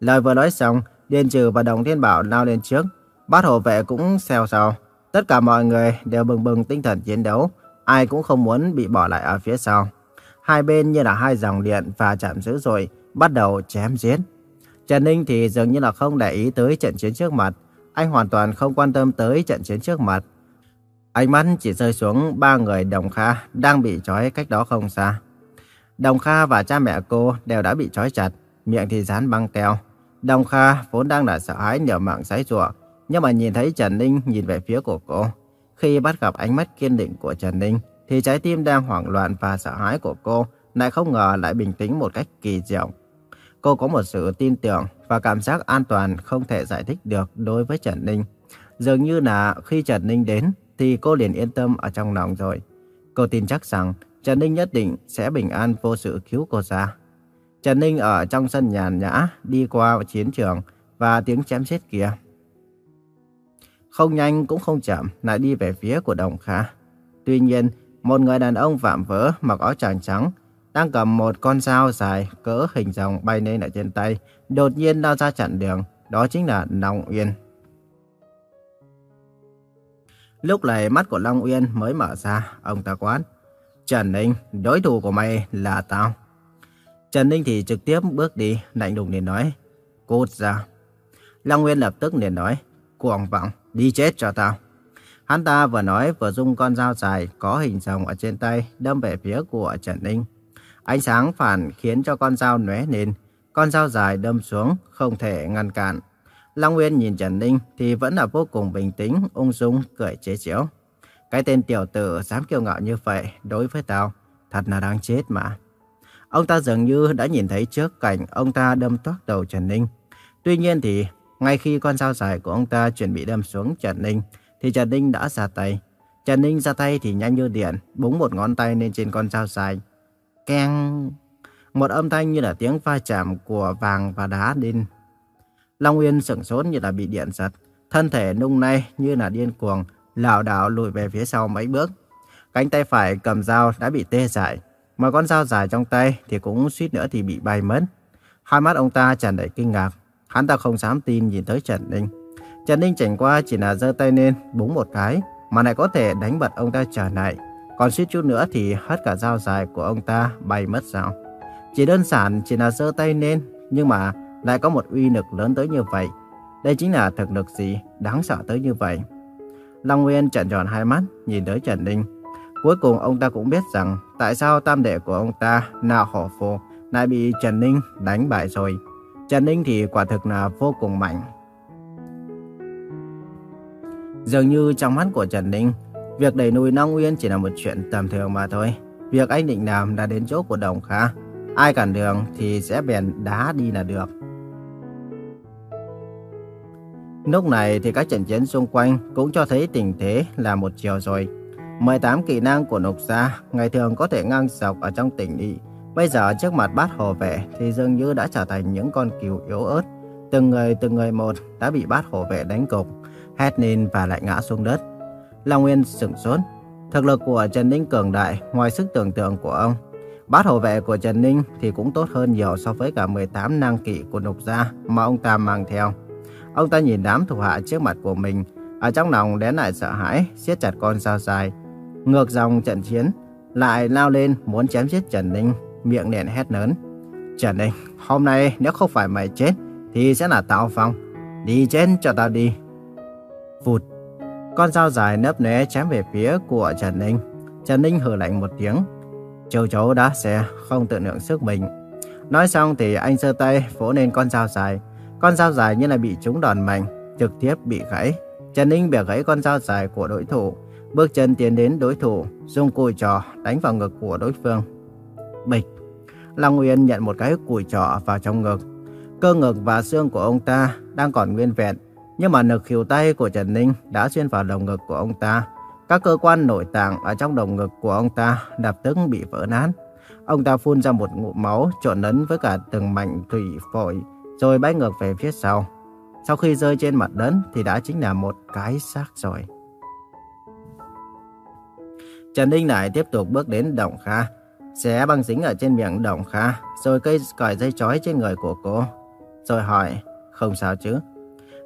Lời vừa nói xong, Điền Trừ và Đồng Thiên Bảo lao lên trước, bát hộ vệ cũng xèo sau. Tất cả mọi người đều bừng bừng tinh thần chiến đấu, ai cũng không muốn bị bỏ lại ở phía sau. Hai bên như là hai dòng điện và chạm dữ dội, bắt đầu chém giết. Trần Ninh thì dường như là không để ý tới trận chiến trước mặt, anh hoàn toàn không quan tâm tới trận chiến trước mặt. Ánh mắt chỉ rơi xuống ba người Đồng Kha đang bị trói cách đó không xa. Đồng Kha và cha mẹ cô đều đã bị trói chặt, miệng thì dán băng keo. Đồng Kha vốn đang là sợ hãi nhờ mạng giấy rủa, nhưng mà nhìn thấy Trần Ninh nhìn về phía của cô. Khi bắt gặp ánh mắt kiên định của Trần Ninh, thì trái tim đang hoảng loạn và sợ hãi của cô lại không ngờ lại bình tĩnh một cách kỳ diệu. Cô có một sự tin tưởng và cảm giác an toàn không thể giải thích được đối với Trần Ninh. Dường như là khi Trần Ninh đến thì cô liền yên tâm ở trong lòng rồi. Cô tin chắc rằng Trần Ninh nhất định sẽ bình an vô sự cứu cô ra. Trần Ninh ở trong sân nhàn nhã đi qua chiến trường và tiếng chém giết kia. Không nhanh cũng không chậm lại đi về phía của Đồng Kha. Tuy nhiên, một người đàn ông vạm vỡ mặc áo tràng trắng đang cầm một con dao dài cỡ hình rồng bay lên ở trên tay, đột nhiên lao ra chặn đường, đó chính là Long Uyên. Lúc này mắt của Long Uyên mới mở ra, ông ta quát. Trần Ninh, đối thủ của mày là tao. Trần Ninh thì trực tiếp bước đi, lạnh lùng liền nói. Cút ra. Long Uyên lập tức liền nói. Cuồng vọng, đi chết cho tao. Hắn ta vừa nói vừa dùng con dao dài có hình rồng ở trên tay đâm về phía của Trần Ninh. Ánh sáng phản khiến cho con dao lóe lên, con dao dài đâm xuống, không thể ngăn cản. Long Nguyên nhìn Trần Ninh thì vẫn là vô cùng bình tĩnh, ung dung, cười chế giễu. Cái tên tiểu tử dám kiêu ngạo như vậy đối với tao, thật là đáng chết mà. Ông ta dường như đã nhìn thấy trước cảnh ông ta đâm toát đầu Trần Ninh. Tuy nhiên thì, ngay khi con dao dài của ông ta chuẩn bị đâm xuống Trần Ninh, thì Trần Ninh đã ra tay. Trần Ninh ra tay thì nhanh như điện, búng một ngón tay lên trên con dao dài, Keng! Một âm thanh như là tiếng va chạm của vàng và đá đinh. Long Uyên sững sốt như là bị điện giật. Thân thể nung nay như là điên cuồng, lảo đảo lùi về phía sau mấy bước. Cánh tay phải cầm dao đã bị tê dại. Mà con dao dài trong tay thì cũng suýt nữa thì bị bay mất. Hai mắt ông ta tràn đầy kinh ngạc. Hắn ta không dám tin nhìn tới Trần Ninh. Trần Ninh chảnh qua chỉ là giơ tay lên, búng một cái, mà lại có thể đánh bật ông ta trở lại. Còn suýt chút nữa thì hết cả dao dài của ông ta bay mất sao? Chỉ đơn giản chỉ là giơ tay lên, nhưng mà lại có một uy lực lớn tới như vậy. Đây chính là thực lực gì đáng sợ tới như vậy. Long Nguyên trợn tròn hai mắt, nhìn tới Trần Ninh. Cuối cùng ông ta cũng biết rằng tại sao tam đệ của ông ta, nào Hổ Phù, lại bị Trần Ninh đánh bại rồi. Trần Ninh thì quả thực là vô cùng mạnh. Dường như trong mắt của Trần Ninh, Việc đẩy nuôi Long Uyên chỉ là một chuyện tầm thường mà thôi. Việc anh định làm là đến chỗ của Đồng Kha. Ai cản đường thì sẽ bèn đá đi là được. Lúc này thì các trận chiến xung quanh cũng cho thấy tình thế là một chiều rồi. 18 kỹ năng của Nục Gia ngày thường có thể ngang dọc ở trong tỉnh đi. Bây giờ trước mặt bát hồ vệ thì dường như đã trở thành những con cừu yếu ớt. Từng người từng người một đã bị bát hồ vệ đánh gục, hét lên và lại ngã xuống đất. Long Nguyên sửng sốt. Thực lực của Trần Ninh cường đại ngoài sức tưởng tượng của ông. Bát hồ vệ của Trần Ninh thì cũng tốt hơn nhiều so với cả 18 năng kỵ của Nục Gia mà ông ta mang theo. Ông ta nhìn đám thủ hạ trước mặt của mình, ở trong lòng đến lại sợ hãi, siết chặt con dao dài. Ngược dòng trận chiến, lại lao lên muốn chém giết Trần Ninh, miệng liền hét lớn. Trần Ninh, hôm nay nếu không phải mày chết, thì sẽ là tao phong. Đi chết cho tao đi. Vụt, con dao dài nấp né chém về phía của Trần Ninh. Trần Ninh hừ lạnh một tiếng. Châu chấu đá xe, không tự lượng sức mình. Nói xong thì anh giơ tay vỗ lên con dao dài. Con dao dài như là bị trúng đòn mạnh, trực tiếp bị gãy. Trần Ninh bẻ gãy con dao dài của đối thủ, bước chân tiến đến đối thủ, dùng cùi trò đánh vào ngực của đối phương. Bịch! Long Uyên nhận một cái cùi trỏ vào trong ngực. Cơ ngực và xương của ông ta đang còn nguyên vẹn, nhưng mà lực khiêu tay của Trần Ninh đã xuyên vào lồng ngực của ông ta. Các cơ quan nội tạng ở trong lồng ngực của ông ta đập tức bị vỡ nát. Ông ta phun ra một ngụm máu trộn lẫn với cả từng mảnh thủy phổi, rồi bay ngược về phía sau. Sau khi rơi trên mặt đất thì đã chính là một cái xác rồi. Trần Ninh lại tiếp tục bước đến Đồng Kha, xé băng dính ở trên miệng Đồng Kha, rồi cây cởi dây chói trên người của cô. Rồi hỏi, không sao chứ?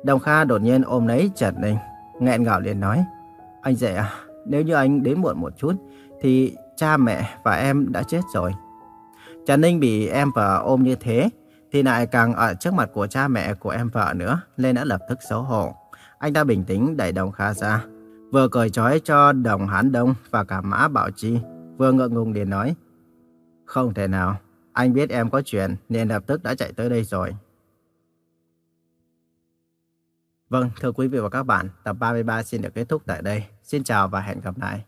Đồng Kha đột nhiên ôm lấy Trần Ninh, nghẹn ngào liền nói, Anh dạy à, nếu như anh đến muộn một chút, thì cha mẹ và em đã chết rồi. Trần Ninh bị em vợ ôm như thế, thì lại càng ở trước mặt của cha mẹ của em vợ nữa, nên đã lập tức xấu hổ. Anh ta bình tĩnh đẩy Đồng Kha ra, vừa cởi trói cho Đồng Hán Đông và cả Mã Bảo Chi, vừa ngượng ngùng liền nói, không thể nào, anh biết em có chuyện nên lập tức đã chạy tới đây rồi. Vâng, thưa quý vị và các bạn, tập 33 xin được kết thúc tại đây. Xin chào và hẹn gặp lại.